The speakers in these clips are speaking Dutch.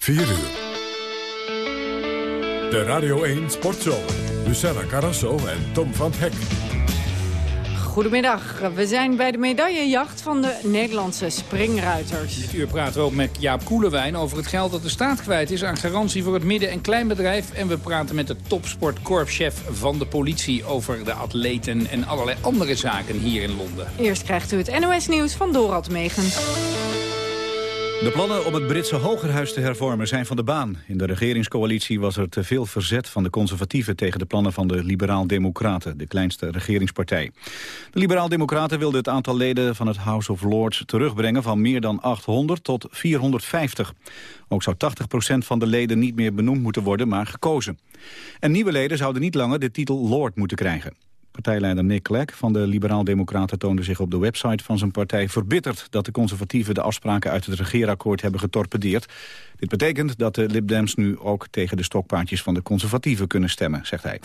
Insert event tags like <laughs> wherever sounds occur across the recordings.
4 uur. De Radio 1 Sportzomer. Luciana Carrasso en Tom van Hek. Goedemiddag, we zijn bij de medaillejacht van de Nederlandse springruiters. Dit uur praten we ook met Jaap Koelewijn over het geld dat de staat kwijt is... aan garantie voor het midden- en kleinbedrijf. En we praten met de topsportkorpschef van de politie... over de atleten en allerlei andere zaken hier in Londen. Eerst krijgt u het NOS-nieuws van Dorald Megens. De plannen om het Britse Hogerhuis te hervormen zijn van de baan. In de regeringscoalitie was er te veel verzet van de conservatieven... tegen de plannen van de Liberaal-Democraten, de kleinste regeringspartij. De Liberaal-Democraten wilden het aantal leden van het House of Lords... terugbrengen van meer dan 800 tot 450. Ook zou 80% van de leden niet meer benoemd moeten worden, maar gekozen. En nieuwe leden zouden niet langer de titel Lord moeten krijgen. Partijleider Nick Clegg van de Liberaal-Democraten toonde zich op de website van zijn partij verbitterd dat de conservatieven de afspraken uit het regeerakkoord hebben getorpedeerd. Dit betekent dat de Lib Dems nu ook tegen de stokpaardjes van de conservatieven kunnen stemmen, zegt hij.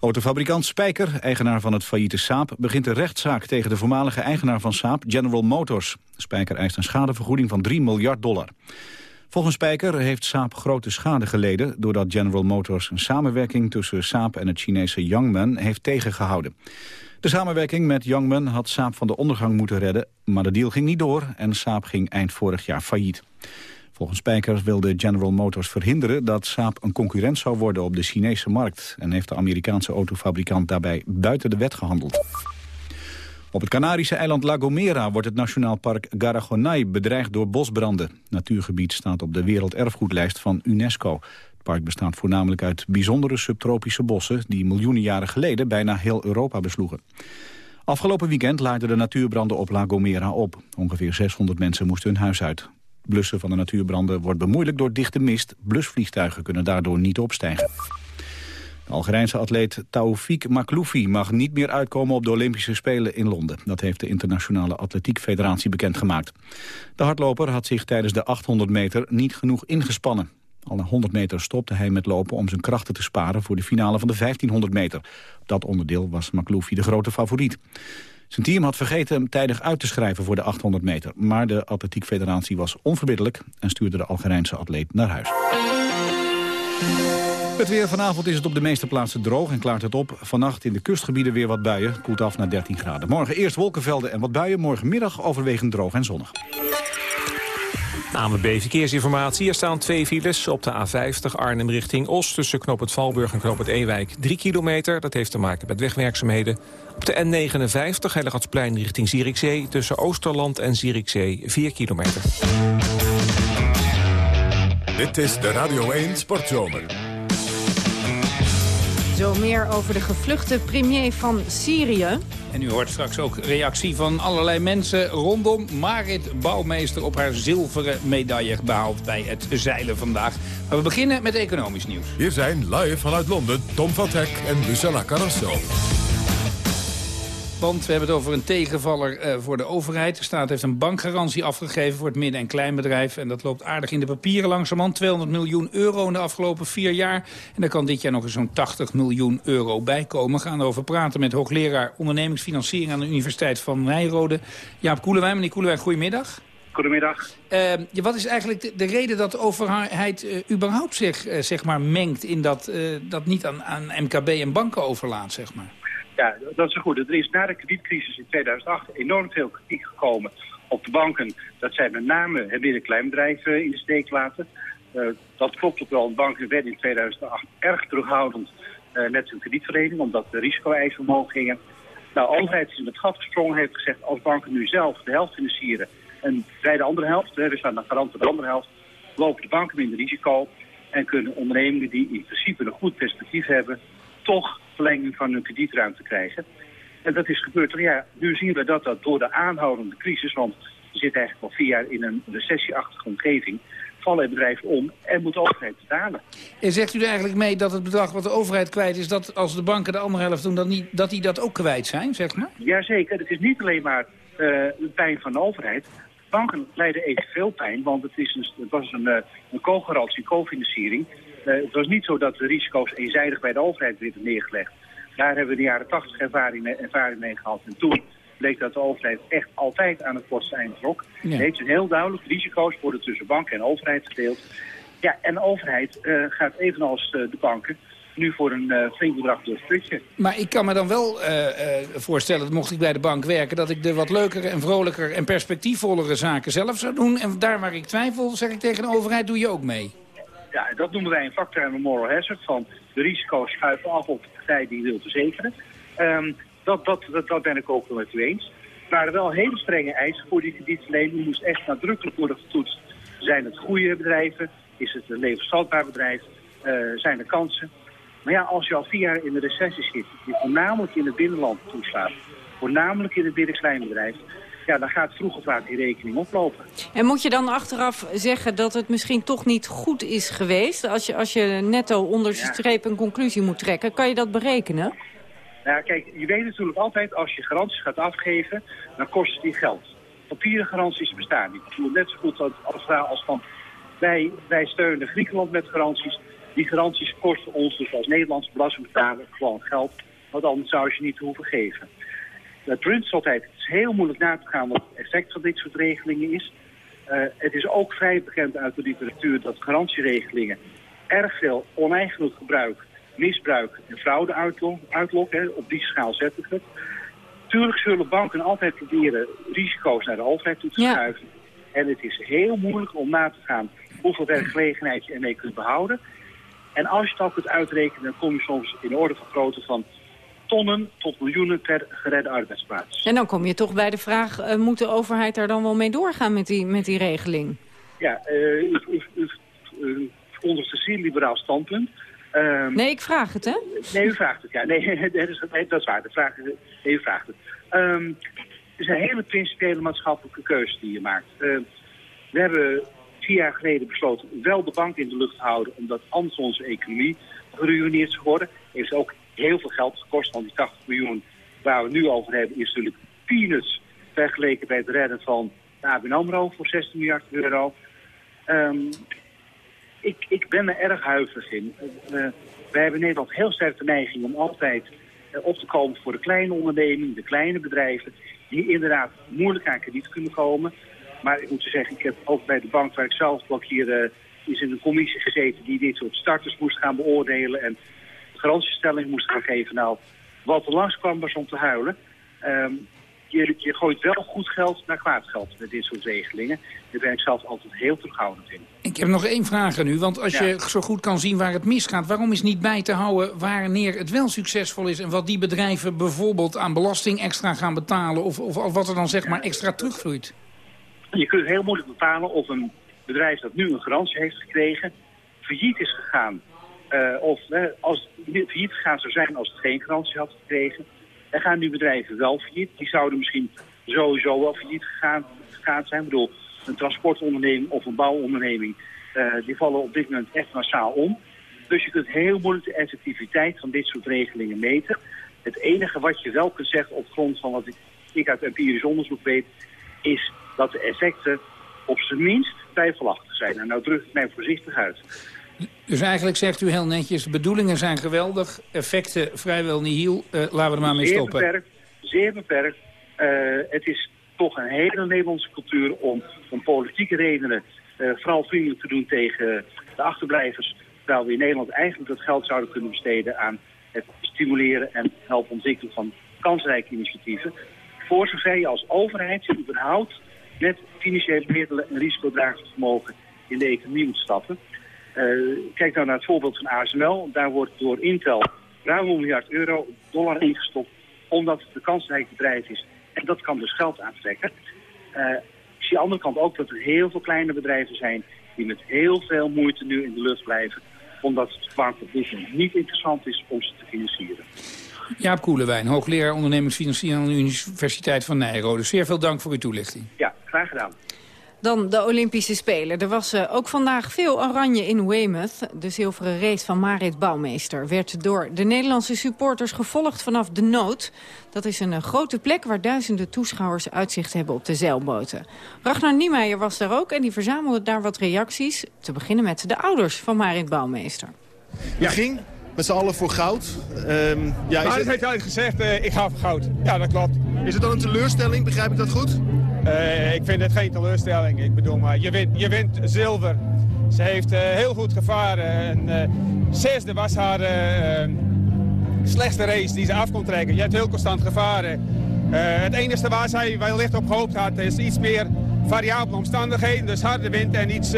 Autofabrikant Spijker, eigenaar van het failliete Saab... begint een rechtszaak tegen de voormalige eigenaar van Saab, General Motors. Spijker eist een schadevergoeding van 3 miljard dollar. Volgens Spijker heeft Saab grote schade geleden... doordat General Motors een samenwerking tussen Saab en het Chinese Yangmen heeft tegengehouden. De samenwerking met Yangmen had Saab van de ondergang moeten redden... maar de deal ging niet door en Saab ging eind vorig jaar failliet. Volgens Spijker wilde General Motors verhinderen dat Saab een concurrent zou worden op de Chinese markt... en heeft de Amerikaanse autofabrikant daarbij buiten de wet gehandeld. Op het Canarische eiland La Gomera wordt het nationaal park Garajonay bedreigd door bosbranden. Het natuurgebied staat op de werelderfgoedlijst van UNESCO. Het park bestaat voornamelijk uit bijzondere subtropische bossen... die miljoenen jaren geleden bijna heel Europa besloegen. Afgelopen weekend laaiden de natuurbranden op La Gomera op. Ongeveer 600 mensen moesten hun huis uit. Blussen van de natuurbranden wordt bemoeilijkt door dichte mist. Blusvliegtuigen kunnen daardoor niet opstijgen. Algerijnse atleet Taoufik Makloufi mag niet meer uitkomen op de Olympische Spelen in Londen. Dat heeft de Internationale Atletiek Federatie bekendgemaakt. De hardloper had zich tijdens de 800 meter niet genoeg ingespannen. Al na 100 meter stopte hij met lopen om zijn krachten te sparen voor de finale van de 1500 meter. Op dat onderdeel was Makloufi de grote favoriet. Zijn team had vergeten hem tijdig uit te schrijven voor de 800 meter. Maar de Atletiek Federatie was onverbiddelijk en stuurde de Algerijnse atleet naar huis. Het weer vanavond is het op de meeste plaatsen droog en klaart het op. Vannacht in de kustgebieden weer wat buien. Koelt af naar 13 graden. Morgen eerst wolkenvelden en wat buien. Morgenmiddag overwegend droog en zonnig. AMB Verkeersinformatie. Er staan twee files op de A50 Arnhem richting Os... tussen Knoop het Valburg en Knoop het Ewijk. 3 kilometer, dat heeft te maken met wegwerkzaamheden. Op de N59 Heiligardsplein richting Zierikzee... tussen Oosterland en Zierikzee 4 kilometer. Dit is de Radio 1 Sportzomer. Zo meer over de gevluchte premier van Syrië. En u hoort straks ook reactie van allerlei mensen rondom Marit Bouwmeester op haar zilveren medaille behaald bij het zeilen vandaag. Maar we beginnen met economisch nieuws. Hier zijn live vanuit Londen Tom van Hek en Lucella Carrasso. Want we hebben het over een tegenvaller uh, voor de overheid. De staat heeft een bankgarantie afgegeven voor het midden- en kleinbedrijf. En dat loopt aardig in de papieren langzamerhand. 200 miljoen euro in de afgelopen vier jaar. En daar kan dit jaar nog eens zo'n 80 miljoen euro bij komen. We gaan erover praten met hoogleraar ondernemingsfinanciering... aan de Universiteit van Nijrode. Jaap Koelewijn. Meneer Koelewijn, goedemiddag. Goedemiddag. Uh, wat is eigenlijk de, de, reden dat de overheid uh, überhaupt zich uh, zeg maar mengt... in dat, dat niet aan, aan MKB en banken overlaat, zeg maar? Ja, dat is goed. Er is na de kredietcrisis in 2008 enorm veel kritiek gekomen op de banken. Dat zij met name het midden- in de steek laten. Uh, dat klopt ook wel. Banken werden in 2008 erg terughoudend uh, met hun kredietverlening, omdat de risico-eisen omhoog gingen. Nou, de is in het gat gesprongen heeft gezegd, als banken nu zelf de helft financieren en wij de andere helft, we staan dan garant voor de andere helft, lopen de banken minder risico en kunnen ondernemingen die in principe een goed perspectief hebben, toch verlenging van hun kredietruimte krijgen. En dat is gebeurd. Ja, nu zien we dat dat door de aanhoudende crisis, want we zitten eigenlijk al vier jaar in een recessieachtige omgeving, vallen bedrijven om en moet de overheid betalen. En zegt u er eigenlijk mee dat het bedrag wat de overheid kwijt is... dat als de banken de andere helft doen, dat, niet, dat die dat ook kwijt zijn, zeg maar? Jazeker. Het is niet alleen maar uh, pijn van de overheid. Banken lijden evenveel pijn, want het, is een, het was een, uh, een co-garantie, co-financiering. Uh, het was niet zo dat de risico's eenzijdig bij de overheid werden neergelegd. Daar hebben we in de jaren 80 ervaring mee, ervaring mee gehad. En toen bleek dat de overheid echt altijd aan het kortste eind trok. Ja. Het is heel duidelijk, risico's worden tussen banken en overheid verdeeld. Ja, en de overheid eh, gaat evenals eh, de banken nu voor een uh, flink bedrag door het. Maar ik kan me dan wel uh, voorstellen, dat mocht ik bij de bank werken... dat ik de wat leukere en vrolijker en perspectiefvollere zaken zelf zou doen. En daar waar ik twijfel, zeg ik tegen de overheid, doe je ook mee. Ja, dat noemen wij een vakterm moral hazard. Van de risico's schuiven af op de partij die wil verzekeren. Um, dat, dat, dat, dat ben ik ook wel met u eens. Er waren wel hele strenge eisen voor die kredietverlening. Die moest echt nadrukkelijk worden getoetst. Zijn het goede bedrijven? Is het een levensvatbaar bedrijf? zijn er kansen? Maar ja, als je al vier jaar in de recessie zit, die voornamelijk in het binnenland toeslaat, voornamelijk in het middenkleinbedrijf, ja, dan gaat vroeg of laat die rekening oplopen. En moet je dan achteraf zeggen dat het misschien toch niet goed is geweest? Als je, als je netto onder de streep een conclusie moet trekken, kan je dat berekenen? Nou, kijk, je weet natuurlijk altijd, als je garanties gaat afgeven, dan kost het die geld. Papieren garanties bestaan niet. Ik voel net zo goed als, als van, wij, wij steunen Griekenland met garanties. Die garanties kosten ons dus als Nederlandse belastingbetaler gewoon geld. Want anders zou je ze niet hoeven geven. Punt is altijd, het is heel moeilijk na te gaan wat het effect van dit soort regelingen is. Uh, het is ook vrij bekend uit de literatuur dat garantieregelingen erg veel oneigenlijk gebruik, misbruik en fraude uitlokken. Op die schaal zet ik het. Tuurlijk zullen banken altijd proberen risico's naar de overheid toe te Ja. schuiven. En het is heel moeilijk om na te gaan hoeveel werkgelegenheid je ermee kunt behouden. En als je het al kunt uitrekenen, dan kom je soms in orde van grootte van tonnen tot miljoenen per geredde arbeidsplaats. En dan kom je toch bij de vraag, eh, moet de overheid daar dan wel mee doorgaan met die, met die regeling? Ja, eh, u, u onderste zeer liberaal standpunt. Ehm, Nee, ik vraag het, hè? Nee, u vraagt het, ja. Nee, <laughs> dat is, dat is waar. De vraag nee, u vraagt het. Ehm, het is een hele principiële maatschappelijke keuze die je maakt. Ehm, we hebben vier jaar geleden besloten wel de bank in de lucht te houden... omdat anders onze economie geruineerd zou worden. Heeft ook heel veel geld gekost, want die 80 miljoen waar we nu over hebben... is natuurlijk peanuts vergeleken bij het redden van ABN AMRO voor 16 miljard euro. Ehm, ik, ik ben er erg huiverig in. Uh, wij hebben in Nederland heel sterk de neiging om altijd uh, op te komen voor de kleine onderneming, de kleine bedrijven, die inderdaad moeilijk aan krediet kunnen komen. Maar ik moet zeggen, ik heb ook bij de bank waar ik zelf uh, is in een commissie gezeten die dit soort starters moest gaan beoordelen en garantiestelling moest gaan geven. Nou, wat er langs kwam was om te huilen. Um, je, je gooit wel goed geld naar kwaad geld met dit soort regelingen. Daar ben ik zelf altijd heel terughoudend in. Ik heb nog één vraag aan u, want als Ja. je zo goed kan zien waar het misgaat... waarom is niet bij te houden wanneer het wel succesvol is... en wat die bedrijven bijvoorbeeld aan belasting extra gaan betalen... of, of, of wat er dan zeg maar extra terugvloeit? Je kunt heel moeilijk bepalen of een bedrijf dat nu een garantie heeft gekregen... failliet is gegaan. Uh, of eh, als het failliet gegaan zou zijn als het geen garantie had gekregen... Er gaan nu bedrijven wel failliet. Die zouden misschien sowieso wel failliet gegaan, zijn. Ik bedoel, een transportonderneming of een bouwonderneming... Uh, die vallen op dit moment echt massaal om. Dus je kunt heel moeilijk de effectiviteit van dit soort regelingen meten. Het enige wat je wel kunt zeggen op grond van wat ik, ik uit empirisch onderzoek weet... is dat de effecten op zijn minst twijfelachtig zijn. En nou druk ik mij voorzichtig uit. Dus eigenlijk zegt u heel netjes, de bedoelingen zijn geweldig... effecten vrijwel nihil, uh, laten we er maar mee zeer stoppen. Beperkt, zeer beperkt. Uh, het is toch een hele Nederlandse cultuur om, om politieke redenen... Uh, vooral vriendelijk te doen tegen de achterblijvers... terwijl we in Nederland eigenlijk dat geld zouden kunnen besteden... aan het stimuleren en helpen ontwikkelen van kansrijke initiatieven. Voor zover je als overheid überhaupt met financiële middelen en risicodragersvermogen in de economie moet stappen... Uh, kijk nou naar het voorbeeld van ASML. Daar wordt door Intel ruim een miljard euro dollar ingestopt. Omdat het een kansrijk bedrijf is. En dat kan dus geld aantrekken. Uh, ik zie aan de andere kant ook dat er heel veel kleine bedrijven zijn... die met heel veel moeite nu in de lucht blijven. Omdat het moment niet interessant is om ze te financieren. Jaap Koelewijn, hoogleraar ondernemingsfinanciering aan de Universiteit van Nijrode. Zeer veel dank voor uw toelichting. Ja, graag gedaan. Dan de Olympische Spelen. Er was uh, ook vandaag veel oranje in Weymouth. De zilveren race van Marit Bouwmeester werd door de Nederlandse supporters gevolgd vanaf de Nood. Dat is een uh, grote plek waar duizenden toeschouwers uitzicht hebben op de zeilboten. Ragnar Niemeyer was daar ook en die verzamelde daar wat reacties. Te beginnen met de ouders van Marit Bouwmeester. Je ging met z'n allen voor goud. Um, ja, nou, dat heeft hij gezegd, uh, ik ga voor goud. Ja, dat klopt. Is het dan een teleurstelling, begrijp ik dat goed? ik vind het geen teleurstelling. Ik bedoel, maar je wint, je wint zilver. Ze heeft heel goed gevaren. En, zesde was haar slechtste race die ze af kon trekken. Je hebt heel constant gevaren. het enige waar zij wellicht op gehoopt had is iets meer variabele omstandigheden. Dus harde wind en iets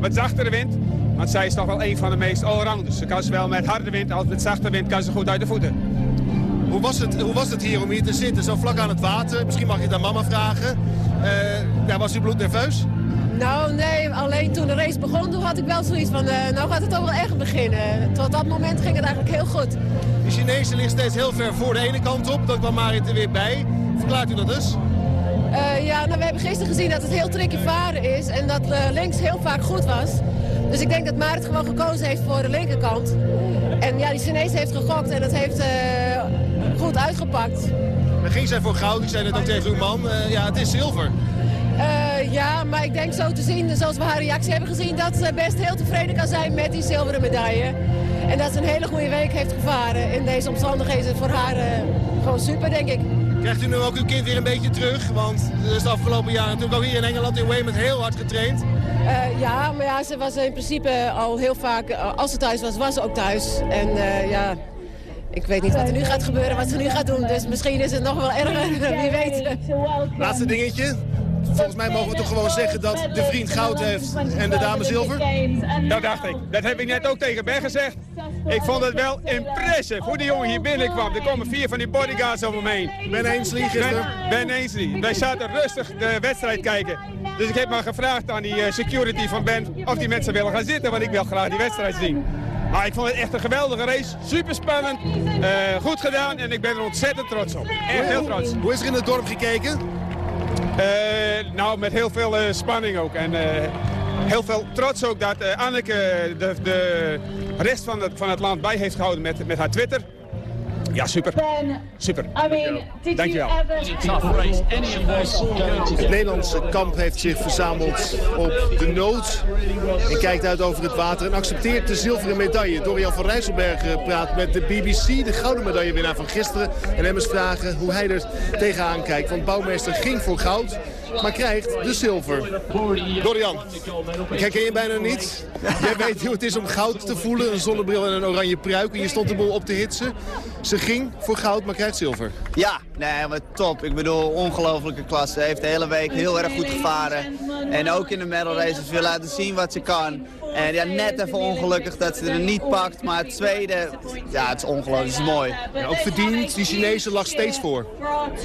wat zachtere wind. Want zij is toch wel een van de meest allrounders. Ze kan zowel met harde wind als met zachte wind kan ze goed uit de voeten. Hoe was het, hoe was het hier om hier te zitten? Zo vlak aan het water. Misschien mag je het aan mama vragen. Uh, ja, was u bloed nerveus? Nou, nee. Alleen toen de race begon, toen had ik wel zoiets van... Uh, nou gaat het toch wel echt beginnen. Tot dat moment ging het eigenlijk heel goed. De Chinezen ligt steeds heel ver voor de ene kant op. Dat kwam Marit er weer bij. Verklaart u dat dus? Uh, ja, nou, we hebben gisteren gezien dat het heel tricky varen is en dat uh, links heel vaak goed was. Dus ik denk dat Marit gewoon gekozen heeft voor de linkerkant. En ja, die Chinees heeft gegokt en dat heeft uh, goed uitgepakt. Maar ging zij voor goud? Ik zei net ook tegen uw man, ja, het is zilver. ja, maar ik denk zo te zien, zoals we haar reactie hebben gezien... dat ze best heel tevreden kan zijn met die zilveren medaille. En dat ze een hele goede week heeft gevaren. In deze omstandigheden voor haar gewoon super, denk ik. Krijgt u nu ook uw kind weer een beetje terug? Want er is de afgelopen jaren natuurlijk ook hier in Engeland in Weymouth heel hard getraind. Uh, ja, maar ja, ze was in principe al heel vaak, uh, als ze thuis was, was ze ook thuis. En uh, ja, ik weet niet wat er nu gaat gebeuren, wat ze nu gaat doen. Dus misschien is het nog wel erger, <laughs> wie weet. Laatste dingetje volgens mij mogen we toch gewoon zeggen dat de vriend goud heeft en de dame zilver? Dat dacht ik. Dat heb ik net ook tegen Ben gezegd. Ik vond het wel impressive hoe die jongen hier binnenkwam. Er komen vier van die bodyguards over me heen. Ben Ainsley gisteren? Ben, ben Ainsley. Wij zaten rustig de wedstrijd kijken. Dus ik heb maar gevraagd aan die eh, security van Ben of die mensen willen gaan zitten. Want ik wil graag die wedstrijd zien. Maar ik vond het echt een geweldige race. Super spannend. Uh, goed gedaan en ik ben er ontzettend trots op. Echt heel trots. Hoe is er in het dorp gekeken? Uh, nou, met heel veel uh, spanning ook. En uh, heel veel trots ook dat Anneke de, de rest van het, van het land bij heeft gehouden met, met haar Twitter. Ja, super. Super. Dankjewel. Het Nederlandse kamp heeft zich verzameld op de nood. En kijkt uit over het water en accepteert de zilveren medaille. Dorian van Rijsselberg praat met de BBC, de gouden medaillewinnaar van gisteren. En hem eens vragen hoe hij er tegenaan kijkt. Want Bouwmeester ging voor goud maar krijgt de zilver. Dorian, ik herken je bijna niet. Jij weet hoe het is om goud te voelen, een zonnebril en een oranje pruik. En je stond de boel op te hitsen. Ze ging voor goud, maar krijgt zilver. Ja, nee, maar top. Ik bedoel, ongelofelijke klasse. Heeft de hele week heel erg goed gevaren. En ook in de medal races wil laten zien wat ze kan. En ja, net even ongelukkig dat ze er niet pakt. Maar het tweede, ja, het is ongelooflijk, het is mooi. Ja, ook verdiend, die Chinezen lag steeds voor.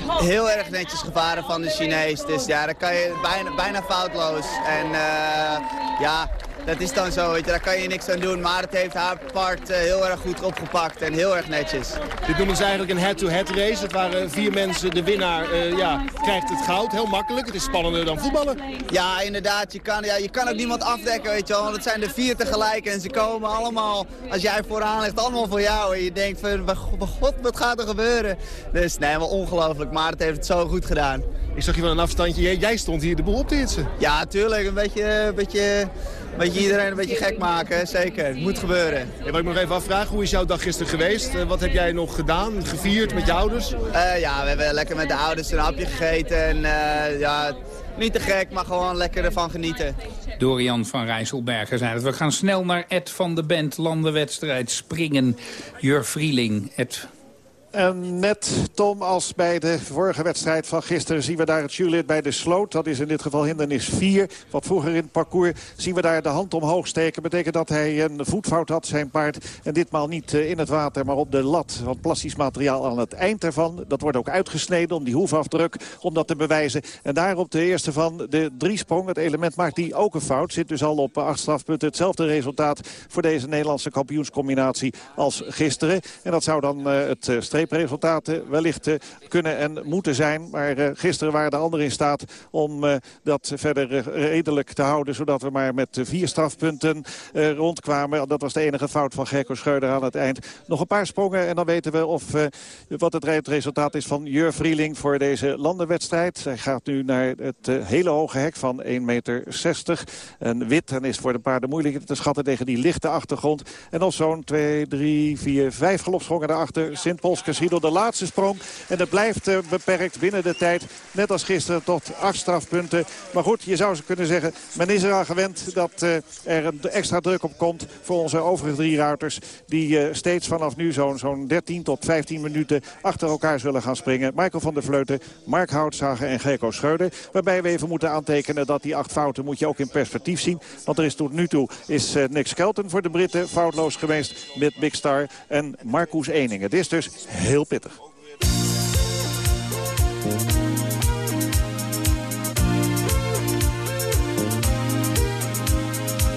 Heel erg netjes gevaren van de Chinees. Dus ja, dan kan je bijna, bijna foutloos. En uh, ja, dat is dan zo, weet je, daar kan je niks aan doen. Maar het heeft haar part uh, heel erg goed opgepakt en heel erg netjes. Dit noemen ze eigenlijk een head-to-head -head race. Het waren vier mensen, de winnaar uh, ja, krijgt het goud. Heel makkelijk, het is spannender dan voetballen. Ja, inderdaad. Je kan, ja, je kan ook niemand afdekken, weet je wel. Want het zijn er vier tegelijk en ze komen allemaal, als jij vooraan ligt, allemaal voor jou. En je denkt van, god, wat gaat er gebeuren? Dus nee, maar ongelooflijk. Maar het heeft het zo goed gedaan. Ik zag je van een afstandje, jij stond hier de boel op te hitsen. Ja, tuurlijk. Een beetje, een beetje beetje iedereen een beetje gek maken, zeker. Het moet gebeuren. Ja, wil ik nog even afvragen, hoe is jouw dag gisteren geweest? Uh, wat heb jij nog gedaan, gevierd met je ouders? Uh, ja, we hebben lekker met de ouders een hapje gegeten. En uh, ja, niet te gek, maar gewoon lekker ervan genieten. Dorian van Rijsselberger zei het. We gaan snel naar Ed van de Bent, landenwedstrijd springen. Jur Vrieling, Ed en net, Tom, als bij de vorige wedstrijd van gisteren... zien we daar het jurylid bij de sloot. Dat is in dit geval hindernis 4. Wat vroeger in het parcours zien we daar de hand omhoog steken. Betekent dat hij een voetfout had, zijn paard. En ditmaal niet eh, in het water, maar op de lat. Want plastisch materiaal aan het eind ervan. Dat wordt ook uitgesneden om die hoefafdruk, om dat te bewijzen. En daarop de eerste van de driesprong. Het element maakt die ook een fout. Zit dus al op acht strafpunten. Hetzelfde resultaat voor deze Nederlandse kampioenscombinatie als gisteren. En dat zou dan uh, het uh, resultaten wellicht uh, kunnen en moeten zijn. Maar uh, gisteren waren de anderen in staat om uh, dat verder redelijk te houden. Zodat we maar met vier strafpunten rondkwamen. Dat was de enige fout van Gerko Schreuder aan het eind. Nog een paar sprongen en dan weten we of, wat het resultaat is van Jur Vrieling voor deze landenwedstrijd. Hij gaat nu naar het hele hoge hek van 1,60 meter. En wit en is voor de paarden moeilijk te schatten tegen die lichte achtergrond. En nog zo'n 2, 3, 4, 5 gelopsprongen daarachter. Sint-Polske Casino. De laatste sprong. En het blijft uh, beperkt binnen de tijd. Net als gisteren tot acht strafpunten. Maar goed, je zou ze kunnen zeggen... men is er aan gewend dat uh, er een extra druk op komt... voor onze overige drie ruiters. Die uh, steeds vanaf nu zo'n zo'n 13 tot 15 minuten achter elkaar zullen gaan springen. Michael van der Vleuten, Mark Houtzager en Gerco Schreuder. Waarbij we even moeten aantekenen dat die acht fouten moet je ook in perspectief zien. Want er is tot nu toe is Nick Skelton voor de Britten foutloos geweest met Big Star en Marcus Ening. Het is dus heel pittig.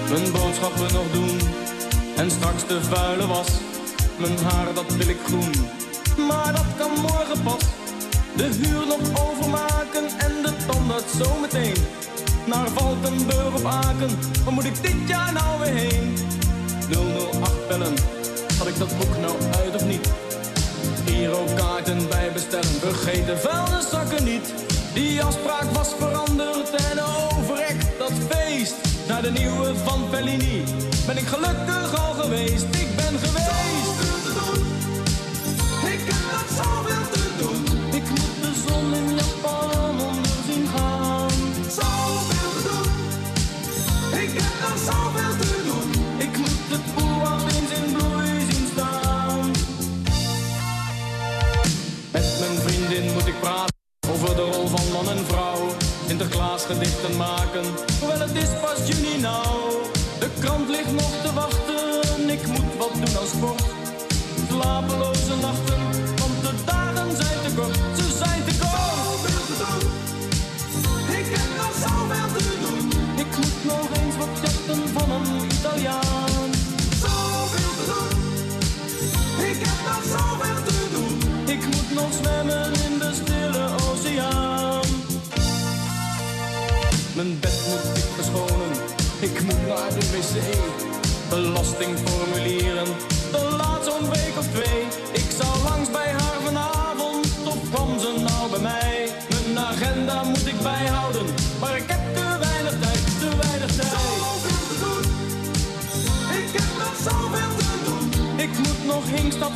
Mijn boodschappen nog doen en straks de vuile was. Mijn haar dat wil ik groen, maar dat kan morgen pas. De huur nog overmaken en de tandarts zometeen. Naar Valkenburg op Aken, waar moet ik dit jaar nou weer heen? 008 bellen, had ik dat boek nou uit of niet? Hier ook kaarten bij bestellen, vergeet de vuilniszakken niet. Die afspraak was veranderd en overrekt dat feest. Naar de nieuwe van Fellini ben ik gelukkig al geweest. Ik ben geweest. Ik heb nog zoveel praten over de rol van man en vrouw. Sinterklaas gedichten maken, hoewel het is pas juni nou. De krant ligt nog te wachten, ik moet wat doen als sport. Slapeloze nachten, Belastingformulieren, de laat zo'n week of twee. Ik zou langs bij haar vanavond, of kwam ze nou bij mij? Mijn agenda moet ik bijhouden, maar ik heb te weinig tijd, te weinig tijd. Zoveel te doen, ik heb nog zoveel te doen. Ik moet nog hinkstap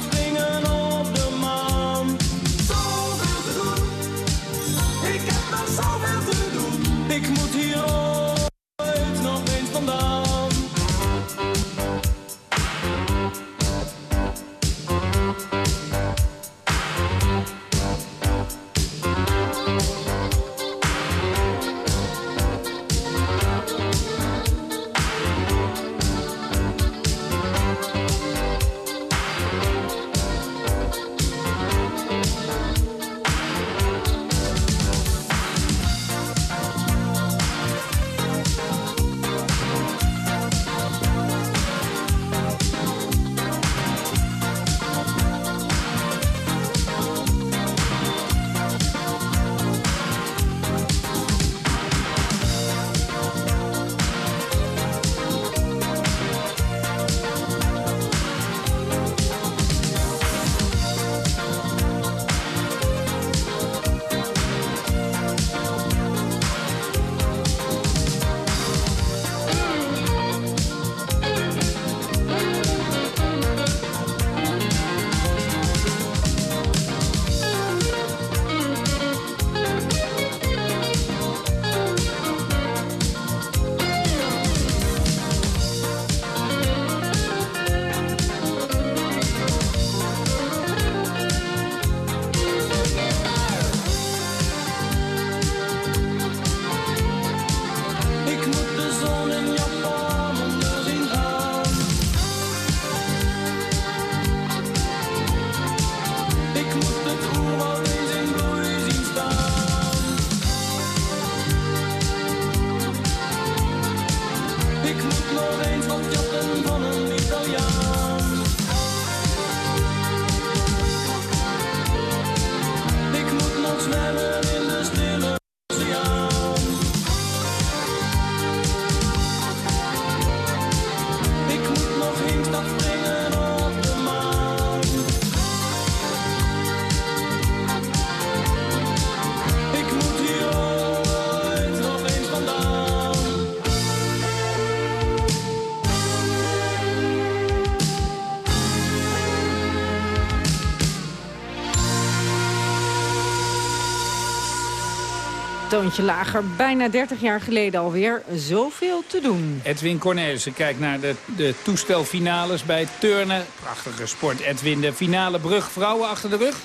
toontje lager. Bijna 30 jaar geleden alweer zoveel te doen. Edwin Cornelissen kijkt naar de, de toestelfinales bij turnen. Prachtige sport, Edwin. De finale brug vrouwen achter de rug.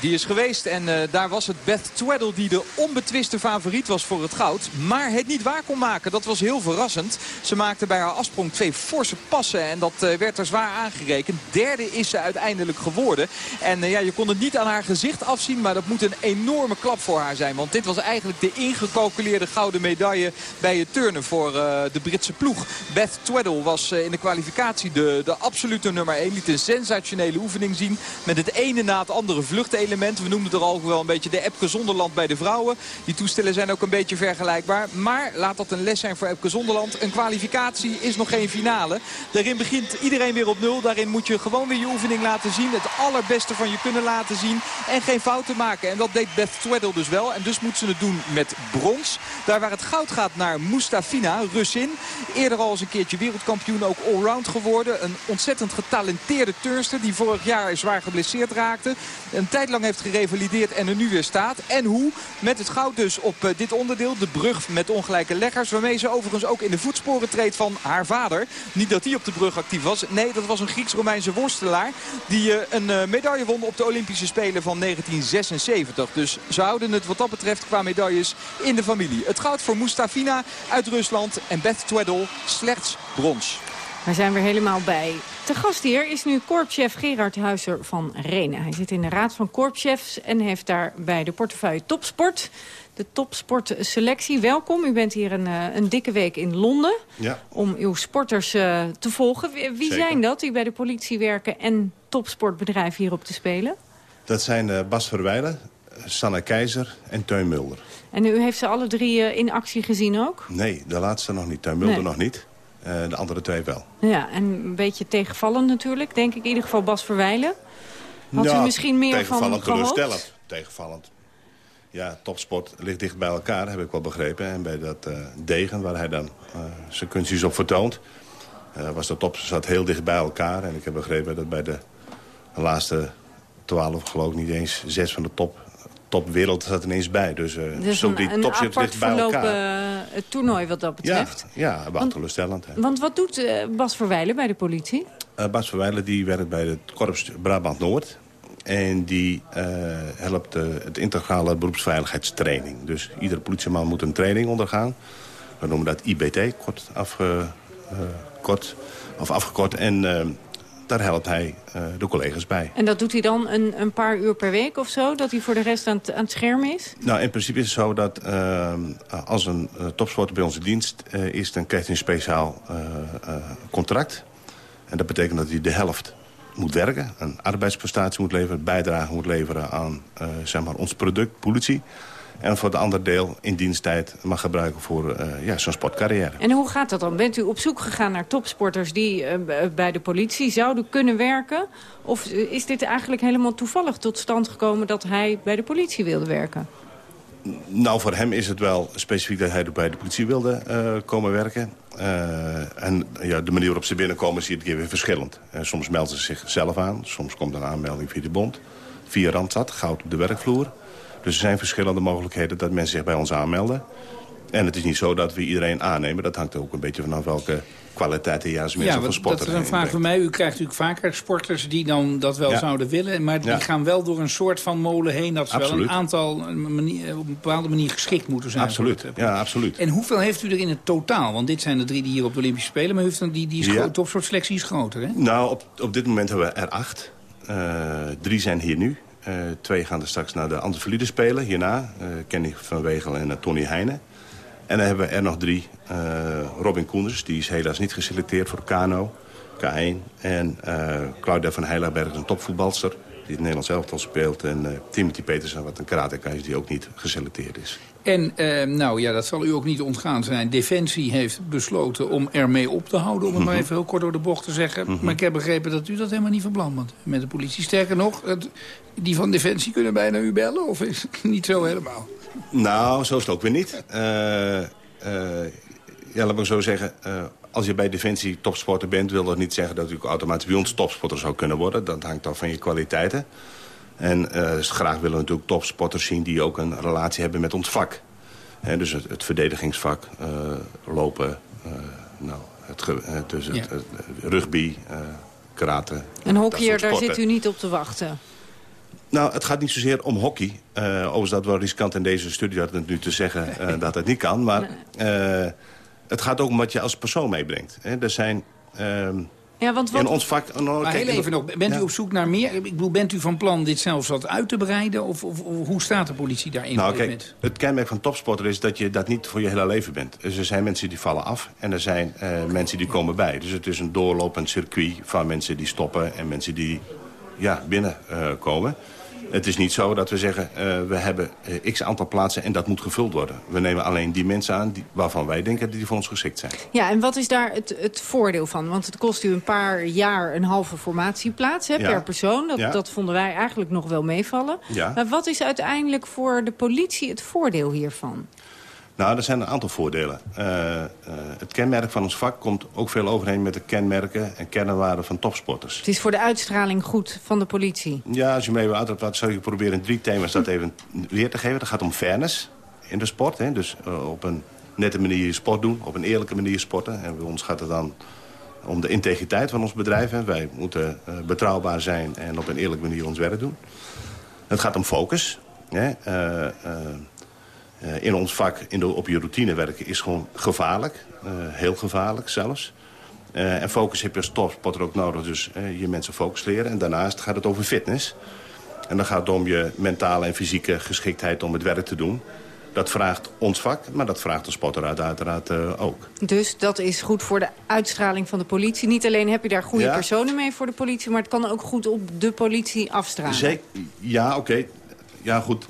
Die is geweest en uh, daar was het Beth Tweddle die de onbetwiste favoriet was voor het goud. Maar het niet waar kon maken. Dat was heel verrassend. Ze maakte bij haar afsprong twee forse passen en dat uh, werd er zwaar aangerekend. Derde is ze uiteindelijk geworden. En uh, ja, je kon het niet aan haar gezicht afzien, maar dat moet een enorme klap voor haar zijn. Want dit was eigenlijk de ingecalculeerde gouden medaille bij het turnen voor de Britse ploeg. Beth Tweddle was in de kwalificatie de, de absolute nummer 1. Liet een sensationele oefening zien met het ene na het andere vlucht element. We noemden het er al wel een beetje de Epke Zonderland bij de vrouwen. Die toestellen zijn ook een beetje vergelijkbaar. Maar laat dat een les zijn voor Epke Zonderland. Een kwalificatie is nog geen finale. Daarin begint iedereen weer op nul. Daarin moet je gewoon weer je oefening laten zien. Het allerbeste van je kunnen laten zien. En geen fouten maken. En dat deed Beth Tweddle dus wel. En dus moet ze het doen met brons. Daar waar het goud gaat naar Mustafina, Russin. Eerder al eens een keertje wereldkampioen ook allround geworden. Een ontzettend getalenteerde turnster die vorig jaar zwaar geblesseerd raakte. Een tijd lang heeft gerevalideerd en er nu weer staat. En hoe? Met het goud dus op eh, dit onderdeel. De brug met ongelijke leggers. Waarmee ze overigens ook in de voetsporen treedt van haar vader. Niet dat hij op de brug actief was. Nee, dat was een Grieks-Romeinse worstelaar. Die uh, een uh, medaille won op de Olympische Spelen van 1976. Dus ze houden het wat dat betreft qua medailles in de familie. Het goud voor Mustafina uit Rusland. En Beth Tweddle slechts brons. We zijn weer helemaal bij. Te gast hier is nu korpschef Gerard Huizer van Renen. Hij zit in de raad van korpschefs en heeft daar bij de portefeuille topsport. De topsportselectie. Welkom. U bent hier een, uh, een dikke week in Londen ja. om uw sporters uh, te volgen. Wie zijn dat die bij de politie werken en topsportbedrijven hierop te spelen? Dat zijn uh, Bas Verwijlen, Sanne Keizer en Teun Mulder. En u heeft ze alle drie in actie gezien ook? Nee, de laatste nog niet. Teun Mulder Nee. nog niet. Uh, de andere twee wel. Ja, en een beetje tegenvallend natuurlijk, denk ik. In ieder geval Bas Verwijlen. Had u misschien meer van tegenvallend, gehoopt? teleurstellend. Tegenvallend. Ja, topsport ligt dicht bij elkaar, heb ik wel begrepen. En bij dat uh, Degen, waar hij dan uh, zijn kunstjes op vertoont... Uh, was de top zat heel dicht bij elkaar. En ik heb begrepen dat bij de laatste twaalf, geloof ik niet eens... zes van de top, topwereld zat ineens bij. Dus, uh, Dus zo die een top zit apart dicht bij elkaar. uh, toernooi wat dat Ja, betreft. ja, teleurstellend. hè. Want wat doet uh, Bas Verwijlen bij de politie? Uh, Bas Verwijlen die werkt bij het Korps Brabant Noord. En die uh, helpt het integrale beroepsveiligheidstraining. Dus iedere politieman moet een training ondergaan. We noemen dat IBT, kort, afge, kort, of afgekort. En daar helpt hij de collega's bij. En dat doet hij dan een, een, paar uur per week of zo? Dat hij voor de rest aan het, aan het scherm is? Nou, in principe is het zo dat als een topsporter bij onze dienst is... dan krijgt hij een speciaal contract. En dat betekent dat hij de helft moet werken, een arbeidsprestatie moet leveren... bijdrage moet leveren aan zeg maar ons product, politie... en voor het andere deel in diensttijd mag gebruiken voor uh, ja, zo'n sportcarrière. En hoe gaat dat dan? Bent u op zoek gegaan naar topsporters die uh, bij de politie zouden kunnen werken? Of is dit eigenlijk helemaal toevallig tot stand gekomen... dat hij bij de politie wilde werken? Nou, voor hem is het wel specifiek dat hij bij de politie wilde uh, komen werken. Uh, en ja, de manier waarop ze binnenkomen is iedere keer weer verschillend. Uh, soms melden ze zichzelf aan, soms komt er een aanmelding via de bond. Via Randstad, goud op de werkvloer. Dus er zijn verschillende mogelijkheden dat mensen zich bij ons aanmelden. En het is niet zo dat we iedereen aannemen. Dat hangt er ook een beetje vanaf welke kwaliteit juist mensen ja, van sporten. dat is een vraag van mij. U krijgt natuurlijk vaker sporters die dan dat wel Ja. zouden willen. Maar die Ja. gaan wel door een soort van molen heen. Dat ze wel een aantal manier, op een bepaalde manier geschikt moeten zijn. Absoluut, voor het- ja, absoluut. En hoeveel heeft u er in het totaal? Want dit zijn de drie die hier op de Olympische Spelen. Maar u heeft dan die, die is Ja. groot- topsoortselectie is groter, hè? Nou, op, op dit moment hebben we er acht. Eh, drie zijn hier nu. Eh, twee gaan er straks naar de Antivalide spelen, hierna. Eh, Kenny van Wegel en eh, Tony Heijnen. En dan hebben we er nog drie. Robin Koenders, die is helaas niet geselecteerd voor Kano, K1. En Claudia van Heilenberg is een topvoetbalster die het Nederlands elftal speelt. En eh, Timothy Petersen, wat een karateka is, die ook niet geselecteerd is. En eh, nou ja, dat zal u ook niet ontgaan zijn. Defensie heeft besloten om ermee op te houden. Om het maar Mhm. even heel kort door de bocht te zeggen. Maar ik heb begrepen dat u dat helemaal niet van plan bent met de politie. Sterker nog, het, die van Defensie kunnen bijna u bellen. Of is het <laughs> niet zo helemaal? Nou, zo is het ook weer niet. Eh, ja, laat me zo zeggen. Als je bij Defensie topsporter bent... wil dat niet zeggen dat u automatisch bij ons topsporter zou kunnen worden. Dat hangt af van je kwaliteiten. En eh, graag willen we natuurlijk topsporters zien... die ook een relatie hebben met ons vak. Dus het, het verdedigingsvak, eh, lopen, eh, nou, het, dus het, Ja. rugby, karate. Een hockeyer, daar zit u niet op te wachten. Nou, het gaat niet zozeer om hockey. Overigens dat wel riskant in deze studie dat het nu te zeggen <laughs> dat het niet kan. Maar het gaat ook om wat je als persoon meebrengt. Hè. Er zijn ehm, Ja, want wat... in ons vak... nou, Maar kijk, heel even nog, bent Ja. u op zoek naar meer? Ik bedoel, bent u van plan dit zelfs wat uit te breiden? Of, of, of hoe staat de politie daarin? Nou, kijk, moment? het kenmerk van topsporter is dat je dat niet voor je hele leven bent. Dus er zijn mensen die vallen af en er zijn eh, mensen die komen bij. Dus het is een doorlopend circuit van mensen die stoppen en mensen die ja, binnenkomen. komen. Het is niet zo dat we zeggen, eh, we hebben eh, x aantal plaatsen en dat moet gevuld worden. We nemen alleen die mensen aan die, waarvan wij denken dat die voor ons geschikt zijn. Ja, en wat is daar het, het voordeel van? Want het kost u een paar jaar een halve formatieplaats hè, Ja. per persoon. Dat, Ja. dat vonden wij eigenlijk nog wel meevallen. Ja. Maar wat is uiteindelijk voor de politie het voordeel hiervan? Nou, er zijn een aantal voordelen. Eh, eh, het kenmerk van ons vak komt ook veel overeen met de kenmerken en kernwaarden van topsporters. Het is voor de uitstraling goed van de politie. Ja, als je me even uitlegt, wat zou ik proberen in drie thema's dat even weer te geven. Dat gaat om fairness in de sport. Hè? Dus eh, op een nette manier je sport doen, op een eerlijke manier sporten. En bij ons gaat het dan om de integriteit van ons bedrijf. Hè? Wij moeten betrouwbaar zijn en op een eerlijke manier ons werk doen. Het gaat om focus. Hè? Eh, in ons vak, in de, op je routine werken, is gewoon gevaarlijk. Eh, heel gevaarlijk zelfs. Eh, en focus heb je als topsporter ook nodig. Dus je mensen focus leren. En daarnaast gaat het over fitness. En dan gaat het om je mentale en fysieke geschiktheid om het werk te doen. Dat vraagt ons vak, maar dat vraagt de sporter uit- uiteraard ook. Dus dat is goed voor de uitstraling van de politie. Niet alleen heb je daar goede Ja. personen mee voor de politie... maar het kan ook goed op de politie afstralen. Zeker, ja, oké. Ja, goed.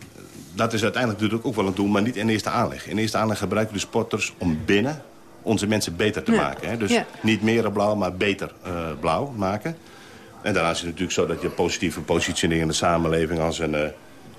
Dat is uiteindelijk natuurlijk ook wel een doel, maar niet in eerste aanleg. In eerste aanleg gebruiken we de sporters om binnen onze mensen beter te Ja. maken. Hè? Dus Ja. niet meer blauw, maar beter eh, blauw maken. En daarnaast is het natuurlijk zo dat je positieve positionering in de samenleving... als een eh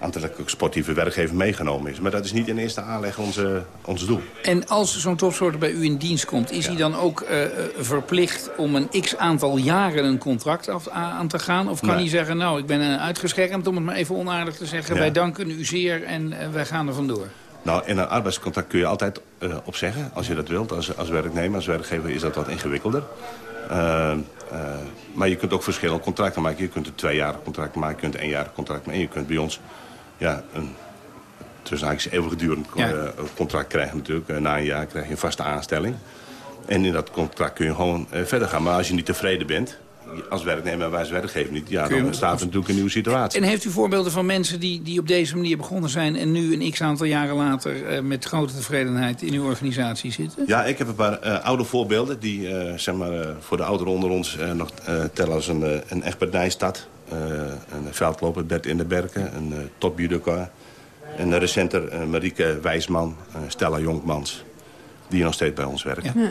aantrekkelijk sportieve werkgever meegenomen is. Maar dat is niet in eerste aanleg onze, ons doel. En als zo'n topsporter bij u in dienst komt... is hij dan ook eh, eh, verplicht om een x-aantal jaren een contract af, aan te gaan? Of kan Nee. hij zeggen, nou, ik ben eh, uitgeschermd... om het maar even onaardig te zeggen... Ja. wij danken u zeer en wij gaan er vandoor? Nou, in een arbeidscontract kun je altijd eh op zeggen, als je dat wilt. Als, als werknemer, als werkgever is dat wat ingewikkelder. Maar je kunt ook verschillende contracten maken. Je kunt een tweejarig contract maken, je kunt een eenjarig contract maken. En je kunt bij ons ja, een tussen haakjes eeuwigdurend Ja. eh, contract krijgen natuurlijk. Eh, na een jaar krijg je een vaste aanstelling. En in dat contract kun je gewoon eh, verder gaan. Maar als je niet tevreden bent, als werknemer en wij als werkgever niet... ja, dan staat er natuurlijk een nieuwe situatie. En heeft u voorbeelden van mensen die, die op deze manier begonnen zijn... en nu een x-aantal jaren later met grote tevredenheid in uw organisatie zitten? Ja, ik heb een paar oude voorbeelden die zeg maar, voor de ouderen onder ons nog tellen als een, een Egbert Nijstad. Eh, een veldloper Bert in de Berken, een uh, top judoka. En een recenter eh, Marieke Wijsman, eh, Stella Jonkmans, die nog steeds bij ons werken. Ja.